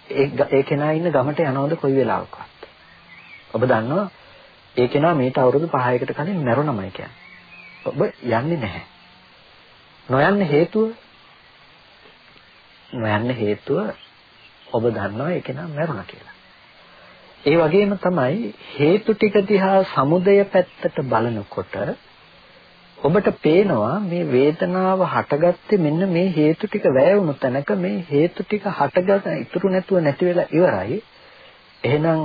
ඒ කෙනා ඉන්න ගමට යනවද කොයි වෙලාවකවත් ඔබ දන්නවා ඒ කෙනා මීට අවුරුදු 5කට කලින් මැරුණමයි කියන්නේ. ඔබ යන්නේ නැහැ. නොයන්න හේතුව? නොයන්න හේතුව ඔබ දන්නවා ඒ කෙනා මැරුණා කියලා. ඒ වගේම තමයි හේතු ටික දිහා සමුදය පැත්තට බලනකොට ඔබට පේනවා මේ වේදනාව හටගත්තේ මෙන්න මේ හේතු ටික වැය වුණු තැනක මේ හේතු ටික හටගත ඉතුරු නැතුව නැති වෙලා ඉවරයි. එහෙනම්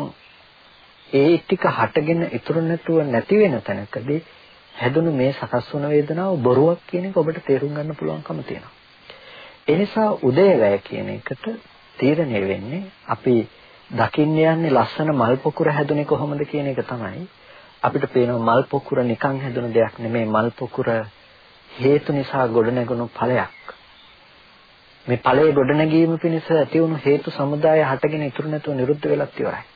ඒ ටික හටගෙන ඉතුරු නැතුව නැති වෙන තැනකදී හැදුණු මේ සකස් වන වේදනාව බොරුවක් කියන එක ඔබට තේරුම් ගන්න පුළුවන්කම තියෙනවා. ඒ නිසා උදේවැය කියන එකට තීරණය වෙන්නේ අපි දකින්න යන්නේ ලස්සන මල් පොකුර හැදුනේ කොහොමද කියන එක තමයි. අපිට පේනවා මල් පොකුර නිකන් හැදුන දෙයක් නෙමෙයි මල් පොකුර හේතු නිසා ගොඩනැගුණු ඵලයක්. මේ ඵලයේ ගොඩනැගීම පිණිස ඇති වුණු හේතු සමුදාය හටගෙන ඉතුරු නැතුව නිරුද්ධ වෙලත් ඉවරයි.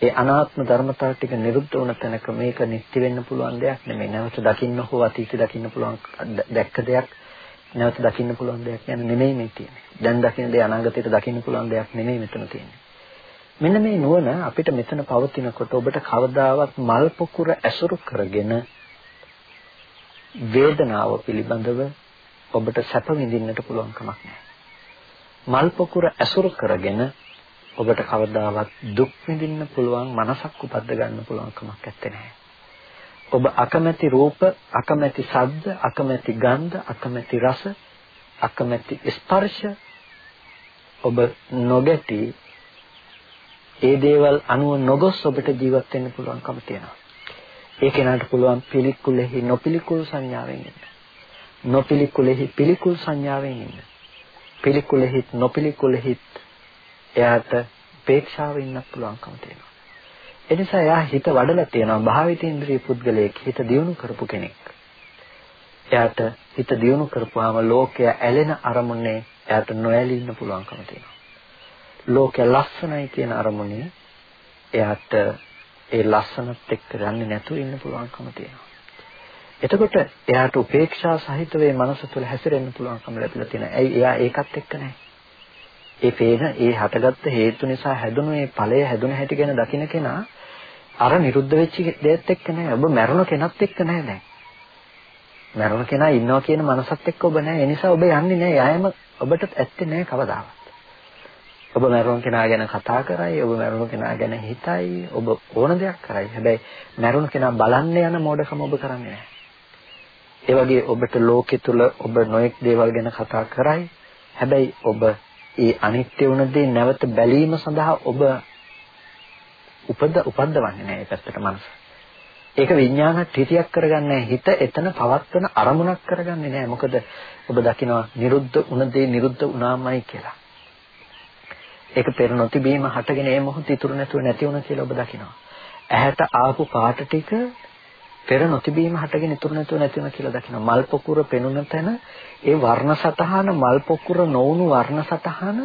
ඒ අනාත්ම ධර්මතාව ටික නිරුද්ධ වුණ තැනක මේක නිත්‍ය වෙන්න පුළුවන් දෙයක් නෙමෙයි. නැවත දකින්න හෝ අතීතය දකින්න පුළුවන් දැක්ක දෙයක් නැවත දකින්න පුළුවන් දෙයක් යන නෙමෙයි මේ තියෙන්නේ. දැන් දකින්න දේ අනාගතයට දකින්න පුළුවන් දෙයක් නෙමෙයි මෙතන තියෙන්නේ. මෙන්න මේ නුවණ අපිට මෙතන පවතිනකොට ඔබට කවදාවත් මල් පොකුර ඇසුරු කරගෙන වේදනාව පිළිබඳව ඔබට සැප විඳින්නට පුළුවන් කමක් නැහැ. මල් පොකුර ඇසුරු කරගෙන ඔබට කවදාවත් දුක් විඳින්න පුළුවන් මනසක් උපද්ද ගන්න පුළුවන් කමක් නැත්තේ. ඔබ අකමැති රූප, අකමැති ශබ්ද, අකමැති ගන්ධ, අකමැති රස, අකමැති ස්පර්ශ ඔබ නොගැටි ඒ දේවල් අනුව නොගොස් ඔබට ජීවත් වෙන්න පුළුවන්කම තියෙනවා. ඒ කෙනාට පුළුවන් පිළිකුලෙහි නොපිළිකුල් සංඥාවෙන් ඉන්න. නොපිළිකුලෙහි පිළිකුල් සංඥාවෙන් ඉන්න. පිළිකුලෙහි නොපිළිකුලෙහි එයාට උපේක්ෂාවෙන් ඉන්නත් පුළුවන්කම තියෙනවා. ඒ නිසා එයා හිත වඩලා තියෙනවා භාවිත ඉන්ද්‍රිය පුද්ගලයෙක් හිත දියුණු කරපු කෙනෙක්. එයාට හිත දියුණු කරපුවාම ලෝකය ඇලෙන අරමුණේ එයාට නොඇලී ඉන්න පුළුවන්කම තියෙනවා. ලෝකය ලස්සනයි කියන අරමුණේ එයාට ඒ ලස්සනත් එක්ක යන්නේ නැතුව ඉන්න පුළුවන්කම තියෙනවා. එතකොට එයාට උපේක්ෂා සහිත වේ මනස තුළ හැසිරෙන්න පුළුවන්කම ලැබිලා තියෙනවා. ඇයි එයා ඒකත් එක්ක නැහැ. ඒ පේන ඒ හටගත්ත හේතු නිසා හැදුණු මේ ඵලය හැදුණ හැටි ගැන දකින්න කෙනා අර නිරුද්ධ වෙච්ච දෙයත් එක්ක නැහැ. ඔබ මැරුණ කෙනත් එක්ක නැහැ දැන්. මැරුණ කෙනා ඉන්නවා කියන මනසත් එක්ක ඔබ නැහැ. ඒ නිසා ඔබ යන්නේ නැහැ. යෑම ඔබට ඇත්තේ නැහැ කවදාවත්. ඔබ මරුණ කෙනා ගැන කතා කරයි, ඔබ මරුණ කෙනා ගැන හිතයි, ඔබ ඕන දෙයක් කරයි. හැබැයි මරුණ කෙනා බලන්න යන මෝඩකම ඔබ කරන්නේ නැහැ. ඒ වගේ ඔබට ලෝකෙ තුල ඔබ නොඑක් දේවල් ගැන කතා කරයි. හැබැයි ඔබ ඒ අනිත්‍ය වුණ දේ නැවත බැලීම සඳහා ඔබ උපද උපද්දවන්නේ නැහැ ඒ පැත්තට මනස. ඒක විඥාන ත්‍රිතියක් කරගන්නේ හිත එතන පවත්වන අරමුණක් කරගන්නේ නැහැ. මොකද ඔබ දකිනවා නිරුද්ධ වුණ දේ නිරුද්ධ වුණාමයි කියලා. ඒක පෙර නොතිබීම හටගෙන ඒ මොහොත ඉතුරු නැතුව නැති වුණ කියලා ඔබ දකිනවා. ඇහැට ආපු පාට ටික පෙර නොතිබීම හටගෙන ඉතුරු නැතුව නැති වුණ කියලා දකිනවා. මල් පොකුර පෙනුන තැන ඒ වර්ණ සතහන මල් පොකුර නොවුණු වර්ණ සතහන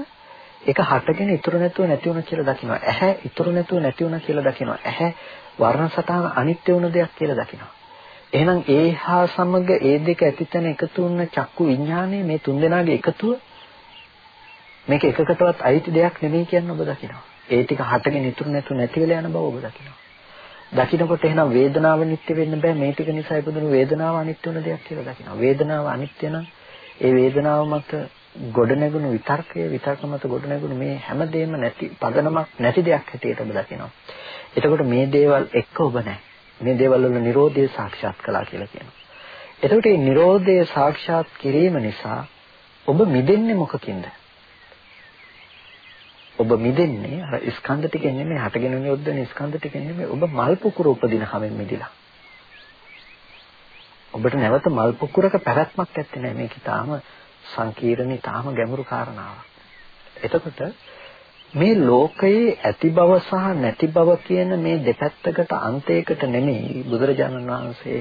ඒක හටගෙන ඉතුරු නැතුව නැති වුණ කියලා දකිනවා. ඇහැ ඉතුරු නැතුව නැති වුණ කියලා දකිනවා. ඇහැ වර්ණ සතහන අනිත්‍ය වුණ දෙයක් කියලා දකිනවා. එහෙනම් ඒ හා සමග ඒ දෙක ඇතිතන එකතු වුණ චක්කු විඥානය මේ තුන්දෙනාගේ එකතුව මේක එකකටවත් අයිති දෙයක් නෙමෙයි කියන ඔබ දකිනවා. ඒ ටික හටගෙන ඉතුරු නැතු නැති වෙලා යන බව ඔබ දකිනවා. දකින්නකොට එහෙනම් වේදනාව නිට්ටය වෙන්න බෑ මේ ටික නිසා ඉපදුණු වේදනාව අනිත්‍ය වෙන දෙයක් කියලා දකිනවා. වේදනාව අනිත්‍ය නම් ඒ වේදනාව මත ගොඩනැගුණු විතර්කය විතර්ක මත ගොඩනැගුණු මේ හැමදේම නැති පදනමක් නැති දෙයක් හැටියට ඔබ දකිනවා. එතකොට මේ දේවල් එක්ක ඔබ නැහැ. මේ දේවල් වල Nirodha සාක්ෂාත් කළා කියලා කියනවා. එතකොට මේ Nirodha සාක්ෂාත් කිරීම නිසා ඔබ මිදෙන්නේ මොකකින්ද? ඔබ මිදෙන්නේ අර ස්කන්ධ ටිකෙන් නෙමෙයි හටගෙන නියොද්දන ස්කන්ධ ටිකෙන් නෙමෙයි ඔබ මල් පුකුර උපදින හැමෙන් මිදිලා. ඔබට නැවත මල් පුකුරක පැවැත්මක් ඇත්තේ නැහැ මේක තාම සංකීර්ණයි තාම ගැඹුරු කාරණාවක්. එතකොට මේ ලෝකයේ ඇති බව සහ නැති බව කියන මේ දෙපැත්තකට අන්තයකට නෙමෙයි බුදුරජාණන් වහන්සේ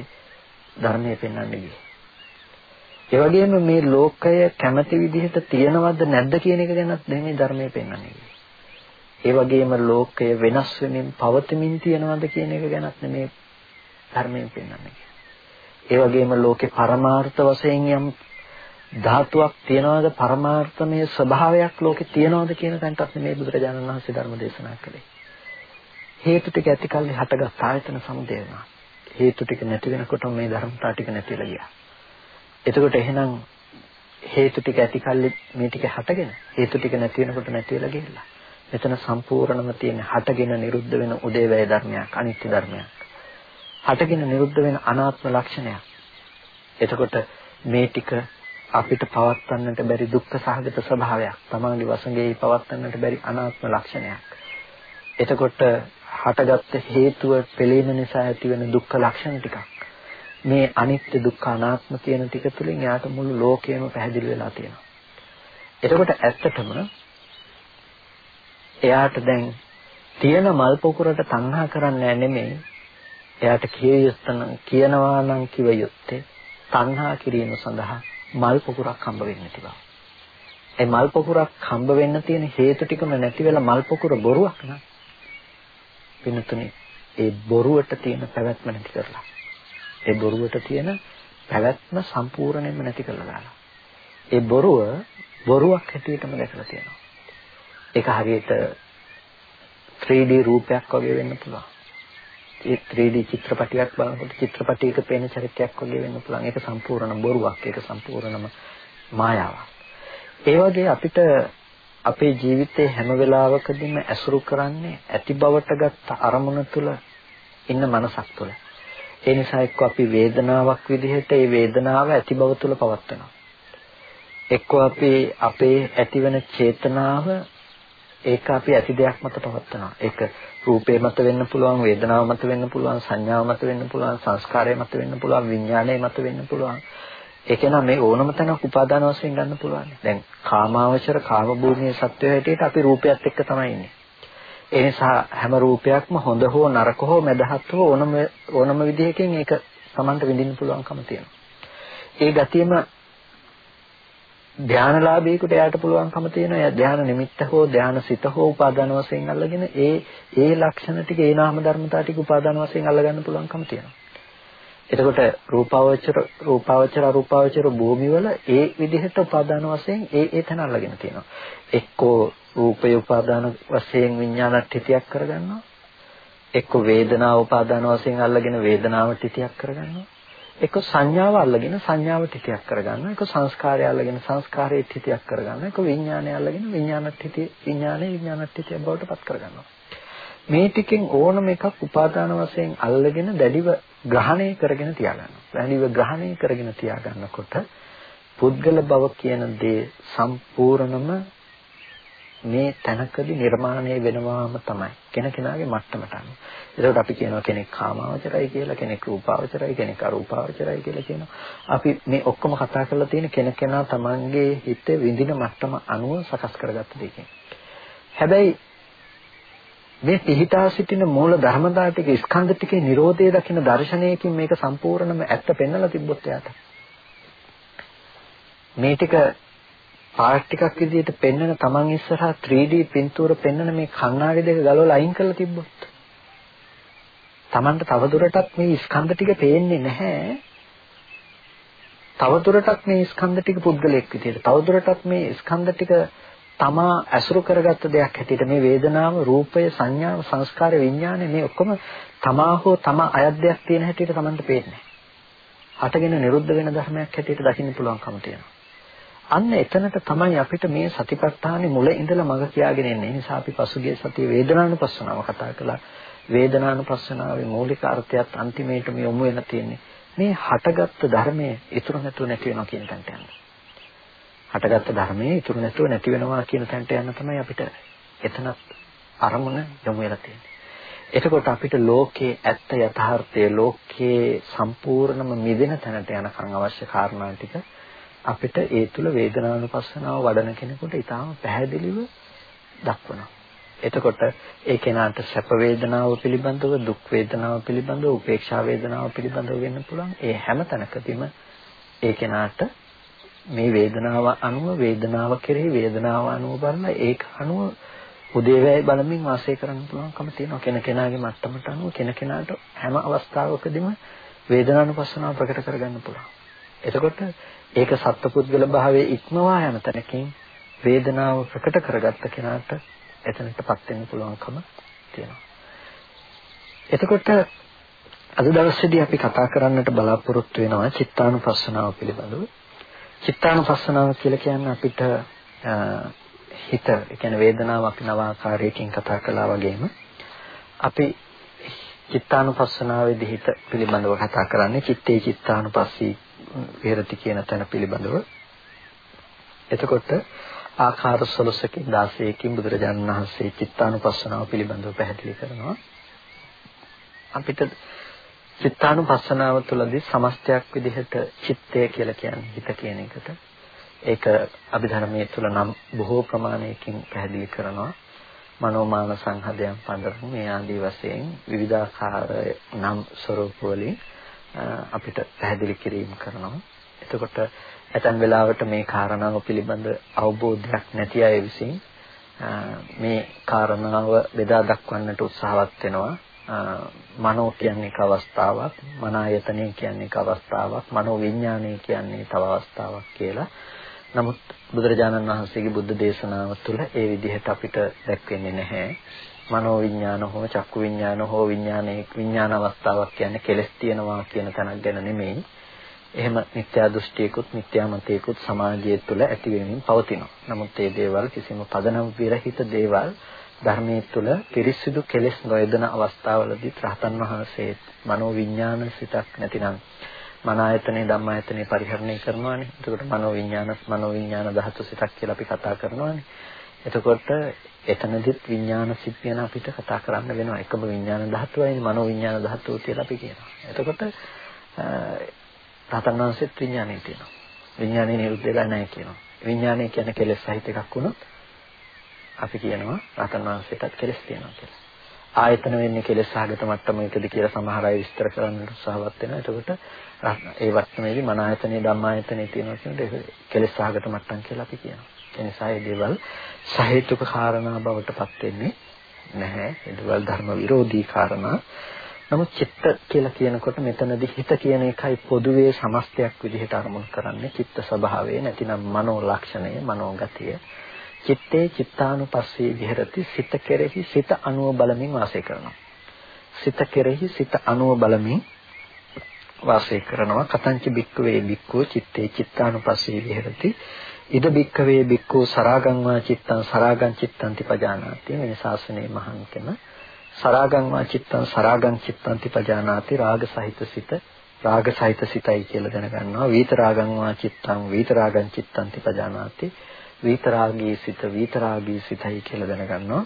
ධර්මයේ පෙන්වන්නේ ගියේ. ඒ වගේම මේ ලෝකය කැමති විදිහට තියනවද නැද්ද කියන එක ගැනත් මේ ධර්මයේ පෙන්වන්නේ. ඒ වගේම ලෝකය වෙනස් වෙමින් පවතිමින් තියනවද කියන එක ගැනත් මේ ධර්මයෙන් පෙන්වන්නේ. ඒ වගේම ලෝකේ පරමාර්ථ වශයෙන් යම් ධාතුවක් තියනවාද පරමාර්ථමය ස්වභාවයක් ලෝකේ තියනවාද කියන තැනටත් මේ බුදුරජාණන් වහන්සේ ධර්ම දේශනා කළේ. හේතු ටික ඇතිකල්ලි හටගත් ආයතන සමුදය වුණා. හේතු ටික නැති වෙනකොට මේ ධර්මතා ටික නැතිලා ගියා. එතකොට එහෙනම් හේතු ටික ඇතිකල්ලි මේ ටික හටගෙන හේතු ටික නැති වෙනකොට නැතිලා ගිහිල්ලා. මෙතන සම්පූර්ණම තියෙන හටගෙන නිරුද්ධ වෙන උදේවැය ධර්මයක් අනිත්‍ය ධර්මයක්. හටගෙන නිරුද්ධ වෙන අනාත්ම ලක්ෂණයක්. එතකොට මේ ටික අපිට පවත්වන්නට බැරි දුක්ඛ සහගත ස්වභාවයක්. තමන්ගේ වසඟේ පවත්වන්නට බැරි අනාත්ම ලක්ෂණයක්. එතකොට හටගත්ත හේතුව පෙළීම නිසා ඇතිවෙන දුක්ඛ ලක්ෂණ ටිකක්. මේ අනිත්‍ය දුක්ඛ අනාත්ම කියන ටික තුලින් යාට මුළු ලෝකයම පැහැදිලි වෙලා තියෙනවා. එතකොට ඇත්තටම එයාට දැන් තියෙන මල් පොකුරට තණ්හා කරන්නේ නෙමෙයි. එයාට කිය යුත්තන කියනවා නම් කිව යුත්තේ තණ්හා කිරීම සඳහා මල් පොකුරක් හම්බ වෙන්න තිබා. ඒ මල් පොකුරක් හම්බ වෙන්න තියෙන හේතු ටිකම නැති වෙලා මල් පොකුර බොරුවක් නෑ. පින්තුනේ ඒ බොරුවට තියෙන පැවැත්ම නැති කරලා. ඒ බොරුවට තියෙන පැවැත්ම සම්පූර්ණයෙන්ම නැති කරලා දාලා. ඒ බොරුව බොරුවක් හැටියටම දැකලා තියෙනවා. ඒක හරියට 3D රූපයක් වගේ වෙන්න පුළුවන්. ඒ 3D චිත්‍රපටියක් බලනකොට චිත්‍රපටයක පේන චරිතයක් වගේ වෙන්න පුළුවන්. ඒක සම්පූර්ණ බොරුවක්. ඒක සම්පූර්ණම මායාවක්. ඒ වගේ අපිට අපේ ජීවිතේ හැම වෙලාවකදීම ඇසුරු කරන්නේ ඇති බවට ගත්ත අරමුණ තුළ ඉන්න මනසක් තුළ. ඒ නිසා එක්ක අපි වේදනාවක් විදිහට ඒ වේදනාව ඇති බව තුළ පවත්වනවා. එක්ක අපි අපේ ඇතිවන චේතනාව ඒක අපි ඇති දෙයක් මත පවත්වනවා. ඒක රූපේ මත වෙන්න පුළුවන්, වේදනාව මත වෙන්න පුළුවන්, සංඥාව මත වෙන්න පුළුවන්, සංස්කාරය මත වෙන්න පුළුවන්, විඥානය මත වෙන්න පුළුවන්. ඒක නම් මේ ඕනම තැනක උපාදාන වශයෙන් ගන්න පුළුවන්. දැන් කාමාවචර කාම භූමියේ සත්‍යය හැටියට අපි රූපයත් එක්ක තමයි ඉන්නේ. ඒ නිසා හැම රූපයක්ම හොඳ හෝ නරක හෝ මැදහත් හෝ ඕනම ඕනම විදිහකින් ඒක Tamanට විඳින්න පුළුවන්කම තියෙනවා. ඒ ගතියම ධානලාභීකට එයාට පුළුවන්කම තියෙනවා. එයා ධාන නිමිත්ත හෝ ධාන සිත හෝ උපාදාන වශයෙන් අල්ලගෙන ඒ ඒ ලක්ෂණ ටික ඒ නාම ධර්මතා ටික උපාදාන වශයෙන් අල්ලගන්න පුළුවන්කම තියෙනවා. එතකොට රූපාවචර රූපාවචර අරූපාවචර භූමිවල ඒ විදිහට උපාදාන වශයෙන් ඒ ඒ තැන අල්ලගෙන තියෙනවා. එක්කෝ රූපය උපාදාන වශයෙන් විඥානත් හිතියක් කරගන්නවා. එක්ක වේදනාව උපාදාන වශයෙන් අල්ලගෙන වේදනාවට හිතියක් කරගන්නවා. එක සංඥාව අල්ලගෙන සංඥාව ටිකක් කරගන්නවා එක සංස්කාරය අල්ලගෙන සංස්කාරයේ ටිකක් කරගන්නවා එක විඥානය අල්ලගෙන විඥානත් ටික විඥානයේ විඥානත් ටික බවට පත් කරගන්නවා මේ ටිකෙන් ඕනම එකක් උපාදාන වශයෙන් අල්ලගෙන දැඩිව ග්‍රහණය කරගෙන තියාගන්නවා දැඩිව ග්‍රහණය කරගෙන තියාගන්නකොට පුද්ගල බව කියන දේ සම්පූර්ණම මේ තැනකදී නිර්මාණය වෙනවාම තමයි කෙනකෙනාගේ මට්ටමට අනුව. ඒකට අපි කියනවා කෙනෙක් කාමාවචරයි කියලා, කෙනෙක් රූපාවචරයි, කෙනෙක් අරූපාවචරයි කියලා කියනවා. අපි මේ ඔක්කොම කතා කරලා තියෙන කෙනකෙනා තමන්ගේ හිත විඳින මට්ටම අනුව සකස් කරගත්ත දෙකෙන්. හැබැයි මේ පිහිටා සිටින මූල ධර්මතා ටික ස්කන්ධ ටිකේ Nirodhe දකින දර්ශනයකින් මේක සම්පූර්ණම ඇත්ත පෙන්වලා තිබ්බොත් එයාට මේ ටික ආර්ට් ටිකක් විදිහට පෙන්වන තමන් ඉස්සරහා 3D පින්තූර පෙන්වන මේ කණ්ණාඩි දෙක ගලවලා අයින් කරලා තිබ්බොත්. තමන්ට තවදුරටත් මේ ස්කන්ධ ටික පේන්නේ නැහැ. තවදුරටත් මේ ස්කන්ධ ටික පුද්ගලයක් විදිහට තවදුරටත් මේ ස්කන්ධ ටික තමා ඇසුරු කරගත්ත දෙයක් හැටියට මේ වේදනාව රූපය සංඥාව සංස්කාර විඥානය මේ ඔක්කොම තමා හෝ තමා අයත් දෙයක් තියෙන හැටියට තමන්ට පේන්නේ හටගෙන නිරුද්ධ වෙන ධර්මයක් හැටියට දකින්න පුළුවන්කම තියෙනවා. අන්න එතනට තමයි අපිට මේ සතිපට්ඨානෙ මුල ඉඳලා මඟ කියාගෙන එන්නේ. ඒ නිසා අපි පසුගිය සතියේ වේදනානුපස්සනාව කතා කළා. වේදනානුපස්සනාවේ මූලික අර්ථයත් අන්තිමේටම යොමු වෙලා තියෙන්නේ. මේ හටගත්තු ධර්මයේ ඉතුරු නැතුව නැති වෙනවා කියන තැනට යන්න. හටගත්තු ධර්මයේ ඉතුරු නැතුව නැති වෙනවා කියන තැනට යන්න තමයි අපිට එතන අරමුණ යොමු වෙලා තියෙන්නේ. එතකොට අපිට ලෝකයේ ඇත්ත යථාර්ථය ලෝකයේ සම්පූර්ණම මිදෙන තැනට යනකම් අවශ්‍ය කාරණා ටික අපිට ඒ තුල වේදනානුපස්සනාව වඩන කෙනෙකුට ඊටාම පැහැදිලිව දක්වනවා. එතකොට ඒ කෙනාට සැප වේදනාව පිළිබඳව දුක් වේදනාව පිළිබඳව උපේක්ෂා වේදනාව පිළිබඳව වෙන්න පුළුවන්. ඒ හැම තැනකදීම ඒ කෙනාට මේ වේදනාව අනුව වේදනාව කෙරෙහි වේදනාව අනුව බලලා ඒක අනුව උදේවැය බලමින් වාසය කරන්න පුළුවන්කම තියෙනවා. කෙන කෙනාගේ මට්ටමට අනුව කෙන කෙනාට හැම අවස්ථාවකදීම වේදනානුපස්සනාව ප්‍රකට කරගන්න පුළුවන්. එතකොට ඒක සත්පුද්ගල භාවයේ ඉක්මවා යන තැනකින් වේදනාව ප්‍රකට කරගත්ත කෙනාට එතනටපත් වෙන්න පුළුවන්කම තියෙනවා. එතකොට අද දවසේදී අපි කතා කරන්නට බලාපොරොත්තු වෙනවා චිත්තානුපස්සනාව පිළිබඳව. චිත්තානුපස්සනාව කියලා කියන්නේ අපිට හිත, ඒ කියන්නේ වේදනාව අපි නව ආකාරයකින් කතා කළා වගේම අපි චිත්තානුපස්සනාවේදී හිත පිළිබඳව කතා කරන්නේ චිත්තේ චිත්තානුපස්සී විහෙරති කියන තැන පිළිබඳව. එතකොට ආකාර 16කින් 16කින් බුදුරජාණන් වහන්සේ චිත්තානුපස්සනාව පිළිබඳව පැහැදිලි කරනවා. අපිට චිත්තානුපස්සනාව තුළදී සමස්තයක් විදිහට චිත්තය කියලා කියන්නේ හිත කියන එකට. ඒක අභිධර්මයේ තුල නම් බොහෝ ප්‍රමාණයකින් පැහැදිලි කරනවා. මනෝමාන සංහදයන් පඳුරු මේ ආදී වශයෙන් විවිධාකාර නම් ස්වરૂප වලින් අපිට පැහැදිලි කිරීම කරනවා. එතකොට ඇතන් වෙලාවට මේ කාරණාව පිළිබඳ අවබෝධයක් නැති අය විසින් මේ කාරණාව බෙදා දක්වන්නට උත්සාහවත් වෙනවා. මනෝ කියන්නේ එක අවස්ථාවක්, මන ආයතනය කියන්නේ එක අවස්ථාවක්, මනෝ විඥානය කියන්නේ තව අවස්ථාවක් කියලා. නමුත් බුදුරජාණන් වහන්සේගේ බුද්ධ දේශනාව තුළ ඒ විදිහට අපිට දැක්වෙන්නේ නැහැ. මනෝ විඥාන හෝ චක්කු විඥාන හෝ විඥානයේ විඥාන අවස්ථාවක් කියන්නේ කෙලස් තියනවා කියන තැනක් ගැන නෙමෙයි. එහෙම මිත්‍යා දෘෂ්ටියකුත් මිත්‍යා මතයකුත් සමාජය තුළ ඇති වෙමින් පවතිනවා. නමුත් මේ දේවල් කිසිම පදනම් විරහිත දේවල් ධර්මයේ තුල පිරිසිදු කෙලෙස් නොයදන අවස්ථාවලදී රහතන් වහන්සේ මනෝ විඥාන සිතක් නැතිනම් මන ආයතනේ ධම්මායතනේ පරිහරණය කරනවානේ. එතකොට මනෝ විඥාන මනෝ විඥාන ධාතු සිතක් කියලා අපි කතා කරනවානේ. එතකොට එතනදිත් විඥාන සිත් ගැන අපිට කතා කරන්න වෙනවා. එකම විඥාන ධාතුවයි මනෝ විඥාන ධාතුව කියලා අපි කියනවා. එතකොට රහතන් වහන්සේත් විඥානය තියෙනවා. විඥානේ නිරුද්ධ වෙලා නැහැ කියනවා. විඥානය කියන්නේ කෙලෙස් සහිත එකක් වුණොත් අපි කියනවා රහතන් වහන්සේටත් කෙලස් තියෙනවා කියලා. ආයතන වෙන්නේ කෙලස් සහගත මට්ටමකද කියලා සමහර අය විස්තර කරන්න උත්සාහවත් වෙනවා. එතකොට ඒ වට්ටමේදී මන ආයතනේ ධම්ම ආයතනේ තියෙනවා කියනකොට ඒක කෙලස් සහගත මට්ටම් කියලා අපි කියනවා. ඒ නිසා මේ දේවල් සහේතුක කාරණා බවට පත් වෙන්නේ නැහැ. ඒ දේවල් ධර්ම විරෝධී කාරණා. නමුත් චිත්ත කියලා කියනකොට මෙතනදී හිත කියන එකයි පොදුවේ සමස්තයක් විදිහට අරමුණු කරන්නේ චිත්ත ස්වභාවය නැතිනම් මනෝ ලක්ෂණය මනෝ ගතිය චිත්තේ චිත්තානුපස්සී විහෙරති සිත කෙරෙහි සිත අනුව බලමින් වාසය කරනවා. සිත කෙරෙහි සිත අනුව බලමින් වාසය කරනවා. කතංච බික්කවේ බික්කෝ චිත්තේ චිත්තානුපස්සී විහෙරති. ඉද බික්කවේ බික්කෝ සරාගං වා චිත්තං සරාගං චිත්තං තිපජානාති. මේ ශාසනයේ මහන්කම සරාගං වා චිත්තං සරාගං චිත්තං තිපජානාති රාග සහිත සිත රාග සහිත සිතයි කියලා දැනගන්නවා. වීත රාගං වා චිත්තං වීත රාගං චිත්තං තිපජානාති. විතරාගී සිත විතරාගී සිතයි කියලා දැනගන්නවා.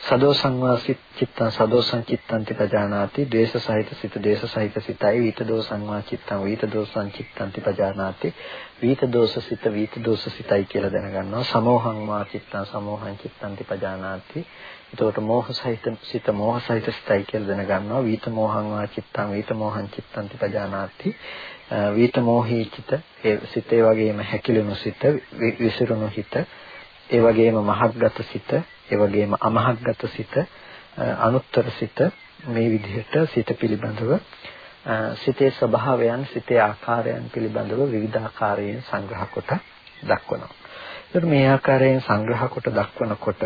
සදෝසං වාසිත චිත්තං සදෝසං චිත්තං තිපජානාති ද්වේෂ සහිත සිත ද්වේෂ සහිත සිතයි. විත දෝසං වා චිත්තං විත දෝසං චිත්තං තිපජානාති විත දෝෂ සිත විත දෝෂ සිතයි කියලා දැනගන්නවා. සමෝහං වා චිත්තං සමෝහං චිත්තං තිපජානාති එතකොට මෝහ සහිත සිත මෝහ සහිත සිතයි කියලා දැනගන්නවා. විත මෝහං වා චිත්තං විත මෝහං චිත්තං තිපජානාති විත මොහී චිත ඒ සිතේ වගේම හැකිලුණු සිත විසිරුණු හිත ඒ වගේම මහත්ගත සිත ඒ වගේම අමහත්ගත සිත අනුත්තර සිත මේ විදිහට සිත පිළිබඳව සිතේ ස්වභාවයන් සිතේ ආකාරයන් පිළිබඳව විවිධ ආකාරයෙන් සංග්‍රහ කොට දක්වනවා. ඒත් මේ ආකාරයෙන් සංග්‍රහ කොට දක්වනකොට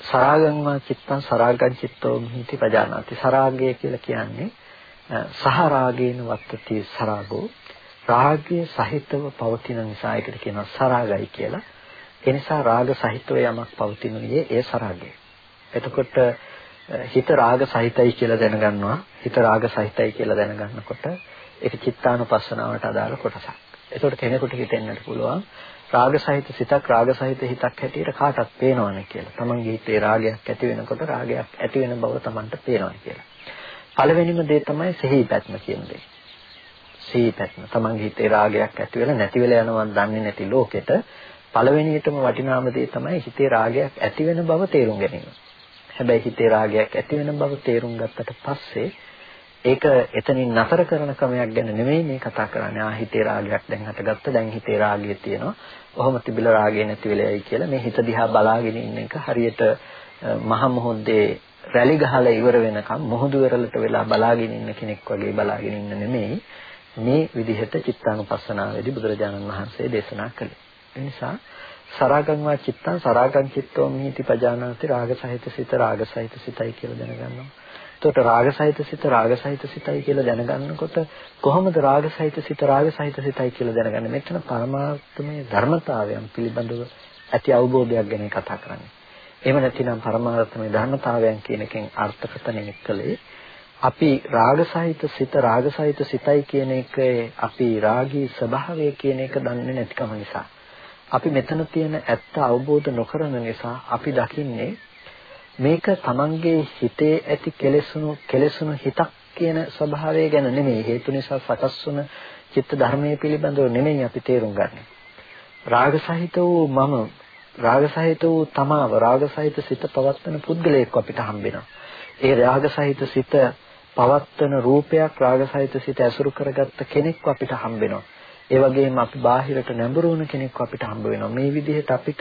සරාගං වා චිත්තං සරාගං චිත්තෝ මිහිති පජානාති. සරාගය කියලා කියන්නේ සහ රාගේන වත්තති සරාගෝ රාගය සහිතව පවතින නිසා ඒකට කියනවා සරාගයි කියලා. ඒ නිසා රාග සහිතව යමක් පවතිනුයේ ඒ සරාගය. එතකොට හිත රාග සහිතයි කියලා දැනගන්නවා. හිත රාග සහිතයි කියලා දැනගන්නකොට ඒක චිත්තානුපස්සනාවට අදාළ කොටසක්. එතකොට කෙනෙකුට හිතෙන්නට පුළුවන් රාග සහිත සිතක් රාග සහිත හිතක් හැටියට කාටත් පේනවනේ කියලා. තමන්ගේ හිතේ රාගයක් ඇති වෙනකොට රාගයක් ඇති වෙන බව තමන්ට පේනවා කියලා. පළවෙනිම දේ තමයි සිහි පැත්ම කියන දේ. සිහි පැත්ම. තමන්ගේ හිතේ රාගයක් ඇති වෙලා නැති වෙලා යනවා දන්නේ නැති ලෝකෙට පළවෙනියටම වටිනාම දේ තමයි හිතේ රාගයක් ඇති වෙන බව තේරුම් ගැනීම. හැබැයි හිතේ රාගයක් ඇති වෙන බව තේරුම් ගත්තට පස්සේ ඒක එතනින් නතර කරන ක්‍රමයක් ගැන නෙමෙයි මේ කතා කරන්නේ. ආ හිතේ රාගයක් දැන් හටගත්ත. දැන් හිතේ රාගය තියෙනවා. ඔහොම තිබිලා රාගය නැති වෙලයි කියලා මේ හිත දිහා බලාගෙන ඉන්න එක හරියට මහ මොහොතේ රැලි ගහලා ඉවර වෙනකම් මොහොදු වෙරළට වෙලා බලාගෙන ඉන්න කෙනෙක් වගේ බලාගෙන ඉන්න නෙමෙයි මේ විදිහට චිත්තානුපස්සනාවේදී බුදුරජාණන් වහන්සේ දේශනා කළේ. ඒ නිසා සරාගං වා චිත්තං සරාගං චිත්තෝ මිහිති පජානාති රාගසහිත සිත රාගසහිත සිතයි කියලා දැනගන්නවා. එතකොට රාගසහිත සිත රාගසහිත සිතයි කියලා දැනගන්නකොට කොහොමද රාගසහිත සිත රාගසහිත සිතයි කියලා දැනගන්නේ? මෙතන පරමාර්ථමය ධර්මතාවයන් පිළිබඳව ඇති අවබෝධයක් ගැන කතා කරන්නේ. එහෙම නැතිනම් පරමාර්ථමය ධර්මතාවයන් කියන එකෙන් අර්ථකථනය කළේ අපි රාගසහිත සිත රාගසහිත සිතයි කියන එක අපි රාගී ස්වභාවය කියන එක දන්නේ නැතිකම නිසා අපි මෙතන තියෙන ඇත්ත අවබෝධ නොකරන නිසා අපි දකින්නේ මේක Tamange හිතේ ඇති කෙලෙසුණු කෙලෙසුණු හිතක් කියන ස්වභාවය ගැන නෙමෙයි හේතු නිසා සකස් වුන චිත්ත ධර්මයේ පිළිබඳව නෙමෙයි අපි තේරුම් ගන්න. රාගසහිත වූ මම රාගසහිත වූ තමාව රාගසහිත සිත පවත්වන පුද්ගලයෙක් අපිට හම්බෙනවා. ඒ රාගසහිත සිත පවත්වන රූපයක් රාගසහිත සිත ඇසුරු කරගත්ත කෙනෙක් අපිට හම්බෙනවා. ඒ වගේම අපි බාහිරට නැඹුරු වුණ කෙනෙක් අපිට හම්බ වෙනවා. මේ විදිහට අපිට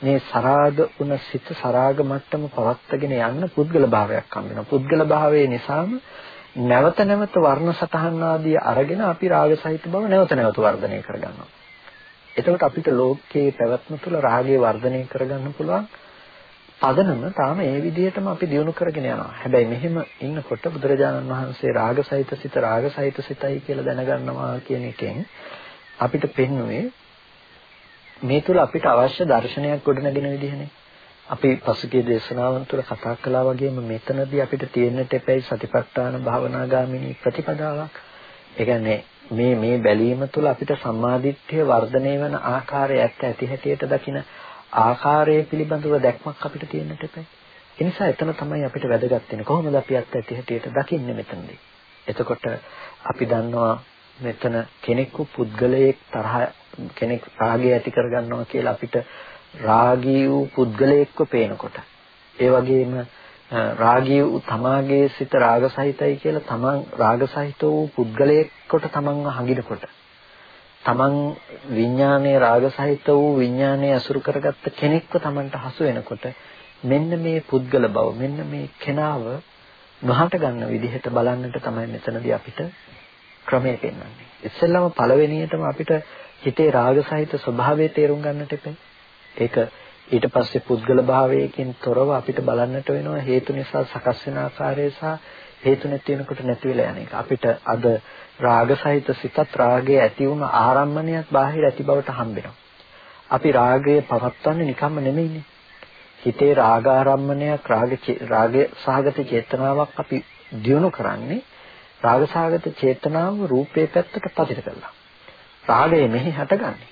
මේ සරාග වුණ සිත සරාග මට්ටම පවත්වාගෙන යන්න පුද්ගල භාවයක් හම්බ වෙනවා. පුද්ගල භාවයේ නිසාම නැවත නැවත වර්ණ සතහන් ආදී අරගෙන අපි රාගසහිත බව නැවත නැවත වර්ධනය කරගන්නවා. එතකොට අපිට ලෝකයේ පැවැත්ම තුළ රාගය වර්ධනය කරගන්න පුළුවන් පදනම තාම ඒ විදිහටම අපි දිනු කරගෙන යනවා. හැබැයි මෙහෙම ඉන්නකොට බුදුරජාණන් වහන්සේ රාගසහිත සිත රාගසහිත සිතයි කියලා දැනගන්නවා කියන එකෙන් අපිට පෙන්වුවේ මේ තුල අපිට අවශ්‍ය දර්ශනයක් ගොඩනගෙන විදිහනේ. අපි පසුගිය දේශනාවන් තුළ කතා කළා වගේම මෙතනදී අපිට තියෙන්නට එපැයි සතිපට්ඨාන භාවනාගාමිනී ප්‍රතිපදාවක්. ඒ කියන්නේ මේ මේ බැලීම තුළ අපිට සම්මාදිට්ඨිය වර්ධනය වෙන ආකාරය ඇත්ත ඇති හැටියට දකින ආකාරය පිළිබඳව දැක්මක් අපිට තියෙන්නට එපැයි. ඒ නිසා එතන තමයි අපිට වැදගත් වෙන්නේ. කොහොමද අපි ඇත්ත ඇති හැටියට දකින්නේ මෙතනදී? එතකොට අපි දන්නවා මෙතන කෙනෙකු පුද්ගලයෙක් තරහ කෙනෙක් රාගය ඇති කරගන්නවා කියලා අපිට රාගී වූ පුද්ගලයෙක්ව පේනකොට. ඒ වගේම රාගී වූ තමාගේ සිත රාගසහිතයි කියලා තමන් රාගසහිත වූ පුද්ගලයෙක්ට තමන්ව හඟිනකොට. තමන් විඥානයේ රාගසහිත වූ විඥානයේ අසුරු කරගත්ත කෙනෙක්ව තමන්ට හසු වෙනකොට මෙන්න මේ පුද්ගල බව මෙන්න මේ කෙනාව නොහට ගන්න විදිහට බලන්නට තමයි මෙතනදී අපිට ක්‍රමය පෙන්වන්නේ. ඉස්සෙල්ලාම පළවෙනියටම අපිට හිතේ රාගසහිත ස්වභාවය තේරුම් ගන්නට එපේ. ඒක ඊට පස්සේ පුද්ගල භාවයකින් තොරව අපිට බලන්නට වෙනවා හේතු නිසා සකස් වෙන ආකාරය සහ හේතු නැති වෙනකොට නැති වෙලා යන එක. අපිට අද රාගසහිත සිතත් රාගයේ ඇති වුණ ආරම්මණයක් බාහිර ඇති බවට හම්බෙනවා. අපි රාගය පවත්වන්නේ නිකම්ම නෙමෙයිනේ. හිතේ රාගාරම්මණයක් රාග රාගය සහගත චේතනාවක් අපි දියුණු කරන්නේ රාගසහගත චේතනාව රූපේ පැත්තට පතිත කළා. රාගය මෙහි හටගන්නේ.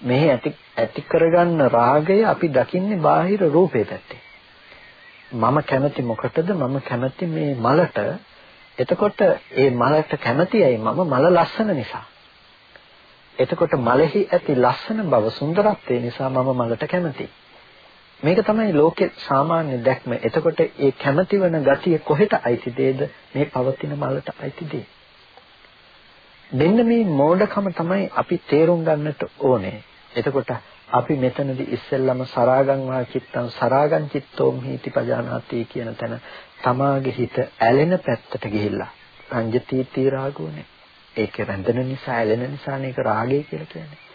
මෙහි ඇති ඇති කරගන්න රාගය අපි දකින්නේ බාහිර රූපේ පැත්තේ. මම කැමති මොකටද? මම කැමති මේ මලට. එතකොට ඒ මලට කැමතියි මම මල ලස්සන නිසා. එතකොට මලෙහි ඇති ලස්සන බව සුන්දරත්වය නිසා මම මලට කැමතියි. මේක තමයි ලෝකේ සාමාන්‍ය දැක්ම. එතකොට ඒ කැමැති වෙන ගතිය කොහෙට අයිතිදේද? මේ පවතින මලට අයිතිදේ. මෙන්න මේ මෝඩකම තමයි අපි තේරුම් ගන්නට ඕනේ. එතකොට අපි මෙතනදී ඉස්සෙල්ලම සරාගං වා චිත්තං සරාගං චිත්තෝ මිහිති පජානාති කියන තැන තමාගේ හිත ඇලෙන පැත්තට ගිහිල්ලා රංජති තීරාගෝනේ. ඒක රැඳෙන නිසා ඇලෙන නිසා මේක රාගය කියලා කියන්නේ.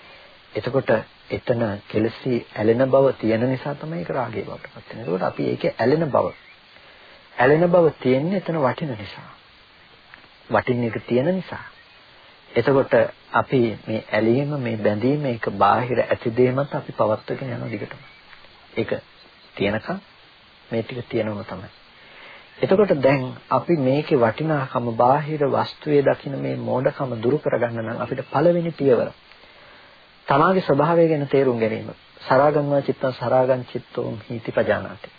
එතකොට එතන කෙලසි ඇලෙන බව තියෙන නිසා තමයි ඒක රාගය බවට පත් වෙන්නේ. ඒකෝට අපි ඒකේ ඇලෙන බව ඇලෙන බව තියෙන්නේ එතන වටින නිසා. වටින එක තියෙන නිසා. එතකොට අපි මේ ඇලීම මේ බැඳීම ඒක බාහිර ඇති දෙයමත් අපි පවත්වගෙන යන දිගටම. ඒක තියෙනකම් මේ ටික තියෙනවම තමයි. එතකොට දැන් අපි මේකේ වටිනාකම බාහිර වස්තුවේ දකින මේ මෝඩකම දුරු කරගන්න නම් අපිට පළවෙනි පියවර තමාගේ ස්වභාවය ගැන තේරුම් ගැනීම. සරාගම්වා චිත්තං සරාගං චිත්තෝ හීති පජානාති.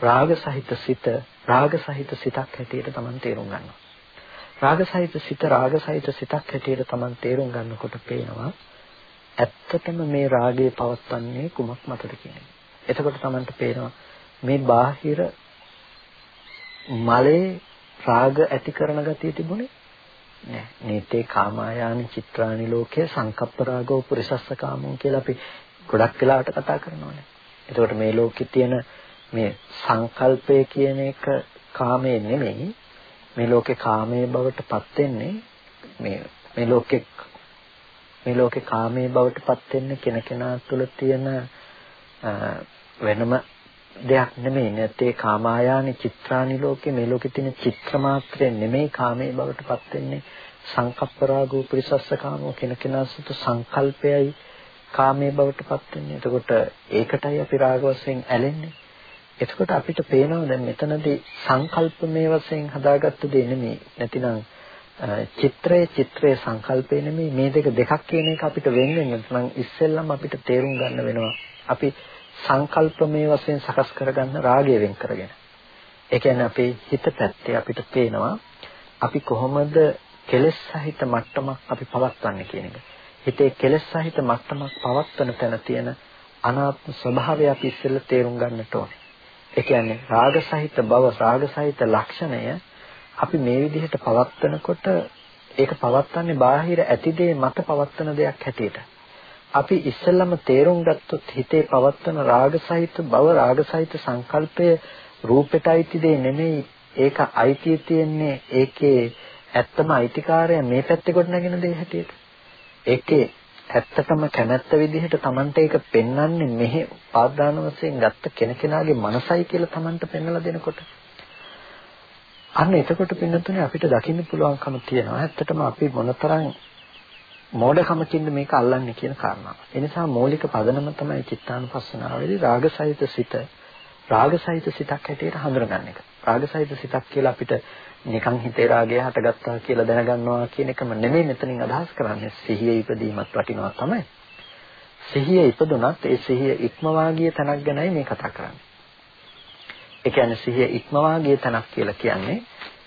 රාග සහිත සිත රාග සහිත සිතක් හැටියට Taman තේරුම් ගන්නවා. රාග සහිත සිත රාග සහිත සිතක් හැටියට Taman තේරුම් ගන්නකොට පේනවා ඇත්තටම මේ රාගය පවත්න්නේ කුමක් මතද කියන්නේ. එතකොට Tamanට පේනවා මේ බාහිර මලේ රාග ඇති කරන ගතිය තිබුණේ නෑ. නීතේ කාමායානි චිත්‍රානි ලෝකේ සංකප්ප රාගෝ පුරිසස්ස කාමෝ කියලා අපි ගොඩක් වෙලාවට කතා කරනවානේ. එතකොට මේ ලෝකේ තියෙන මේ සංකල්පය කියන එක කාමයේ නෙමෙයි මේ ලෝකේ කාමයේ බවට පත් වෙන්නේ මේ මේ ලෝකේ මේ ලෝකේ කාමයේ බවට පත් වෙන්නේ කෙනකෙනා තුළ තියෙන වෙනම දෙයක් නෙමෙයි නැත්තේ කාමායානි චිත්‍රානි ලෝකේ මේ ලෝකේ තියෙන චිත්‍ර මාත්‍රේ නෙමෙයි කාමයේ බවට පත් වෙන්නේ සංකප්ප රාගෝ පුරිසස්ස කාමෝ කෙනකෙනා සුතු සංකල්පයයි කාමයේ බවට පත් වෙන්නේ. එතකොට ඒකටයි අපි රාග වශයෙන් ඇලෙන්නේ. එතකොට අපිට පේනවා දැන් මෙතනදී සංකල්පමය වශයෙන් හදාගත්ත දේ නෙමෙයි. නැතිනම් චිත්‍රයේ චිත්‍රයේ සංකල්පය නෙමෙයි මේ දෙක දෙකක් කියන එක අපිට වෙන් වෙන්නේ නම් ඉස්සෙල්ලම අපිට තේරුම් ගන්න වෙනවා. අපි සංකල්පමය වශයෙන් සකස් කරගන්න රාගය වෙන් කරගෙන. ඒ කියන්නේ අපේ හිත පැත්තේ අපිට පේනවා අපි කොහොමද කෙලෙස් සහිත මට්ටමක් අපි පවත්වන්නේ කියන එක. හිතේ කෙලෙස් සහිත මට්ටමක් පවත්වන තැන තියෙන අනාත්ම ස්වභාවය අපි ඉස්සෙල්ලා තේරුම් ගන්නට ඕනේ. ඒ කියන්නේ රාග සහිත බව රාග සහිත ලක්ෂණය අපි මේ විදිහට පවත්වනකොට ඒක පවත්වන්නේ බාහිර ඇතිදේ මත පවත්වන දෙයක් හැටියට. අපි ඉස්සෙල්ලම තේරුම් ගත්තොත් හිතේ පවත්වන රාග සහිත බව රාග සහිත සංකල්පය රූපෙට අයිති දේ නෙමෙයි. ඒක අයිතිය තියෙන්නේ ඒකේ ඇත්තම අයිතිකාරය මේ පැත්තේ කොට නැගෙන දේ හැටියට. ඒකේ ඇත්තටම කැමැත්ත විදිහට Tamante ඒක පෙන්වන්නේ මෙහි පාදාන වශයෙන් ගත්ත කෙනකෙනාගේ මනසයි කියලා Tamante පෙන්වලා දෙනකොට. අන්න එතකොට පින්නතුනේ අපිට දකින්න පුළුවන්කම තියෙනවා. ඇත්තටම අපි මොනතරම් මෝඩකමකින්ද මේක අල්ලන්නේ කියන කාරණාව. ඒ නිසා මූලික පදනම තමයි චිත්තානුපස්සනාවේදී රාගසහිත සිත රාගසහිත සිතක් හැටියට හඳුනගන්න එක. රාගසහිත සිතක් කියලා අපිට නිකන් හිතේ රාගය හටගත්තා කියලා දැනගන්නවා කියන එකම නෙමෙයි මෙතනින් අදහස් කරන්නේ. සිහිය ඉපදීමත් වටිනවා තමයි. සිහිය ඉපදුනත් ඒ සිහිය ඉක්මවා ගිය තැනක් ගැනයි මේ කතා කරන්නේ. ඒ කියන්නේ සිහිය ඉක්මවා ගිය තැනක් කියලා කියන්නේ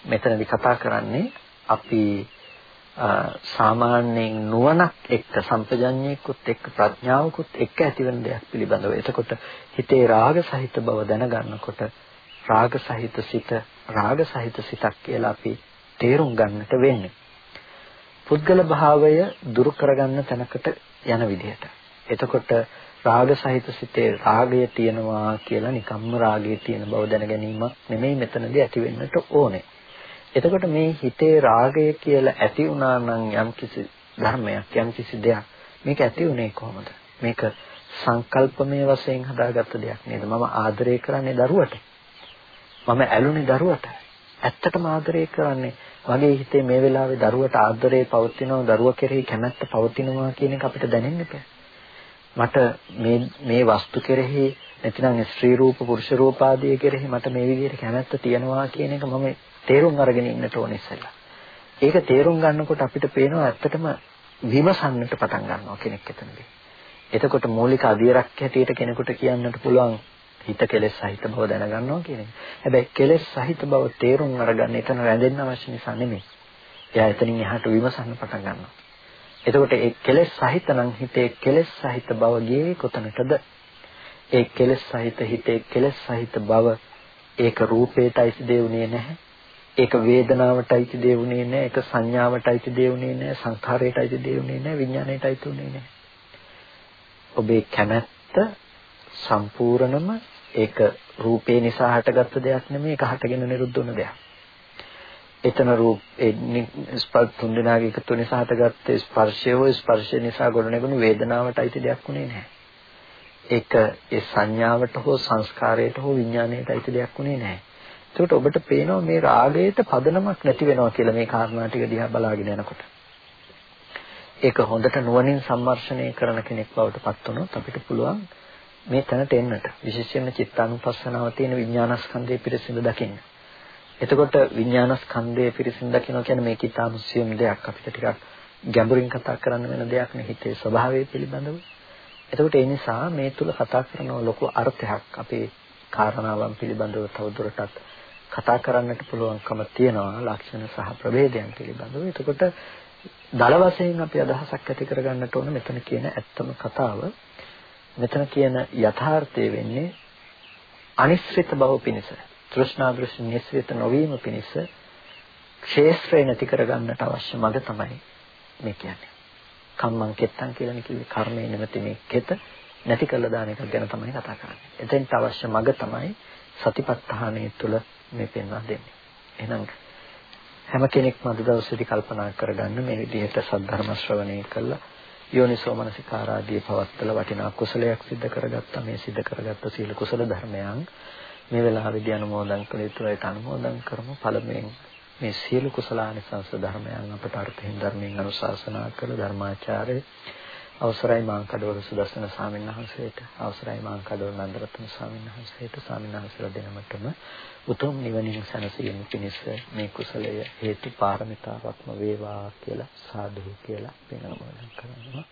මෙතනදී කතා කරන්නේ අපි සාමාන්‍යයෙන් නුවණක් එක්ක සම්පජඤ්ඤයකුත් එක්ක ප්‍රඥාවකුත් එක්ක ඇතිවන දෙයක් පිළිබඳව. එතකොට හිතේ රාග සහිත බව දැනගන්නකොට රාග සහිත සිත රාග සහිත සිතක් කියලා අපි තේරුම් ගන්නට වෙන්නේ. පුද්ගල භාවය දුරු කරගන්න තැනකට යන විදිහට. එතකොට රාග සහිත සිතේ රාගය තියෙනවා කියලා නිකම්ම රාගය තියෙන බව දැන ගැනීමක් නෙමෙයි මෙතනදී ඇති වෙන්නට ඕනේ. එතකොට මේ හිතේ රාගය කියලා ඇති වුණා නම් යම්කිසි ධර්මයක් යම්කිසි දෙයක් මේක ඇති උනේ කොහොමද? මේක සංකල්පමය වශයෙන් හදාගත්ත දෙයක් නේද? මම ආදරය කරන්නේ දරුවට. මම ඇලුනේ දරුවට. ඇත්තටම ආදරය කරන්නේ වගේ හිතේ මේ වෙලාවේ දරුවට ආදරේ පවතිනවා දරුවා කෙරෙහි කැමැත්ත පවතිනවා කියන එක අපිට දැනෙන්න බෑ. මට මේ මේ වස්තු කෙරෙහි නැතිනම් ස්ත්‍රී රූප පුරුෂ රූප ආදී කෙරෙහි මට මේ විදිහට කැමැත්ත තියනවා කියන එක මම තේරුම් අරගෙන ඉන්නට ඕනේ ඉස්සෙල්ලා. ඒක තේරුම් ගන්නකොට අපිට පේනවා ඇත්තටම විමසන්නට පටන් ගන්නවා කෙනෙක් එතනදී. එතකොට මූලික අධීරක් හැටියට කෙනෙකුට කියන්නට පුළුවන් හිත කෙලෙස් සහිත බව දැනගන්නවා කියන එක. හැබැයි කෙලෙස් සහිත බව තේරුම් අරගන්න එතන රැඳෙන්න අවශ්‍ය නිසා නෙමෙයි. එයා එතනින් එහාට විමසන්න පටන් ගන්නවා. එතකොට ඒ කෙලෙස් සහිත නම් හිතේ කෙලෙස් සහිත බව ගියේ කොතනටද? ඒ කෙලෙස් සහිත හිතේ කෙලෙස් සහිත බව ඒක රූපේටයි දෙවුනේ නැහැ. ඒක වේදනාවටයි දෙවුනේ නැහැ. ඒක සංඥාවටයි දෙවුනේ නැහැ. සංඛාරයටයි දෙවුනේ නැහැ. විඥාණයටයි තුනේ නැහැ. ඔබේ කැමැත්ත සම්පූර්ණම ඒක රූපේ නිසා හටගත්ත දෙයක් නෙමෙයි ඒක හටගෙන නිරුද්ධ වුණ දෙයක්. එතන රූප ස්පර්ශ තුන් දෙනාගේ එකතු නිසා හටගත්ත ස්පර්ශය හෝ ස්පර්ශය නිසා ගොඩනැගුණු වේදනාවට අයිති දෙයක් උනේ නැහැ. ඒක ඒ සංඥාවට හෝ සංස්කාරයට හෝ විඥාණයට අයිති දෙයක් උනේ නැහැ. ඒකට ඔබට පේනවා මේ රාගයට පදනමක් නැති වෙනවා කියලා මේ කාරණා ටික දිහා බලාගෙන යනකොට. ඒක හොඳට නුවණින් සම්මර්ෂණය කරන කෙනෙක් බවට පත් වුණොත් අපිට පුළුවන් මේ තැනට එන්නට විශේෂයෙන්ම චිත්තානුපස්සනාව තියෙන විඥානස්කන්ධය පිරිසිදු දකින්න. එතකොට විඥානස්කන්ධය පිරිසිදු දකින්න කියන්නේ මේක ඊටාම සියුම් දෙයක් අපිට ටිකක් ගැඹුරින් කතා කරන්න වෙන දෙයක් නේ හිතේ ස්වභාවය පිළිබඳව. එතකොට ඒ නිසා මේ තුල කතා කරන ලොකු අර්ථයක් අපේ කාරණාවන් පිළිබඳව තවදුරටත් කතා කරන්නට පුළුවන්කම තියෙනවා ලක්ෂණ සහ ප්‍රභේදයන් පිළිබඳව. එතකොට දල වශයෙන් අපි අදහසක් ඇති කරගන්නට ඕන මෙතන කියන ඇත්තම කතාව මෙතන කියන යථාර්ථය වෙන්නේ අනිශ්චිත බව පිණිස තෘෂ්ණා දෘෂ්ටි නිශ්චිත නොවීම පිණිස ක්ෂේත්‍රය නැති කරගන්නට අවශ්‍ය මඟ තමයි මේ කියන්නේ. කම්මං කෙත්තං කියලා කිව්වේ. කර්මය නැමැති මේ කෙත. නැති කළා දාන එකක් ගැන තමයි කතා කරන්නේ. එතෙන්ට අවශ්‍ය මඟ තමයි සතිපට්ඨානය තුළ මේ පෙන්වා දෙන්නේ. එහෙනම් හැම කෙනෙක්ම අද දවසේදී කල්පනා කරගන්න මේ විදිහට සද්ධර්ම ශ්‍රවණය කළා. යෝනිසෝ මනසිකාරාදී පවත්තල වටිනා කුසලයක් සිද්ධ කරගත්තා. මේ සිද්ධ කරගත්ත සීල කුසල ධර්මයන් මේ වෙලාවේදී අනුමෝදන් කළ යුතුයි. අනුමෝදන් කරමු. පළමුවෙන් මේ සියලු කුසලානිසංස ධර්මයන් අපට අර්ථයෙන් ධර්මයෙන් අනුශාසනා කළ ධර්මාචාර්ය අවසරයි මාංකඩවල සුදස්සන ස්වාමීන් වහන්සේට අවසරයි මාංකඩවල නන්දරත්න ස්වාමීන් වහන්සේට ස්වාමීන් වහන්සේලා දෙනමතම උතුම් නිවනින් සැනසීම පිණිස මේ කුසලය හේතු පාරමිතාවක්ම වේවා කියලා සාදු කියලා පිනමෝදන් කරනවා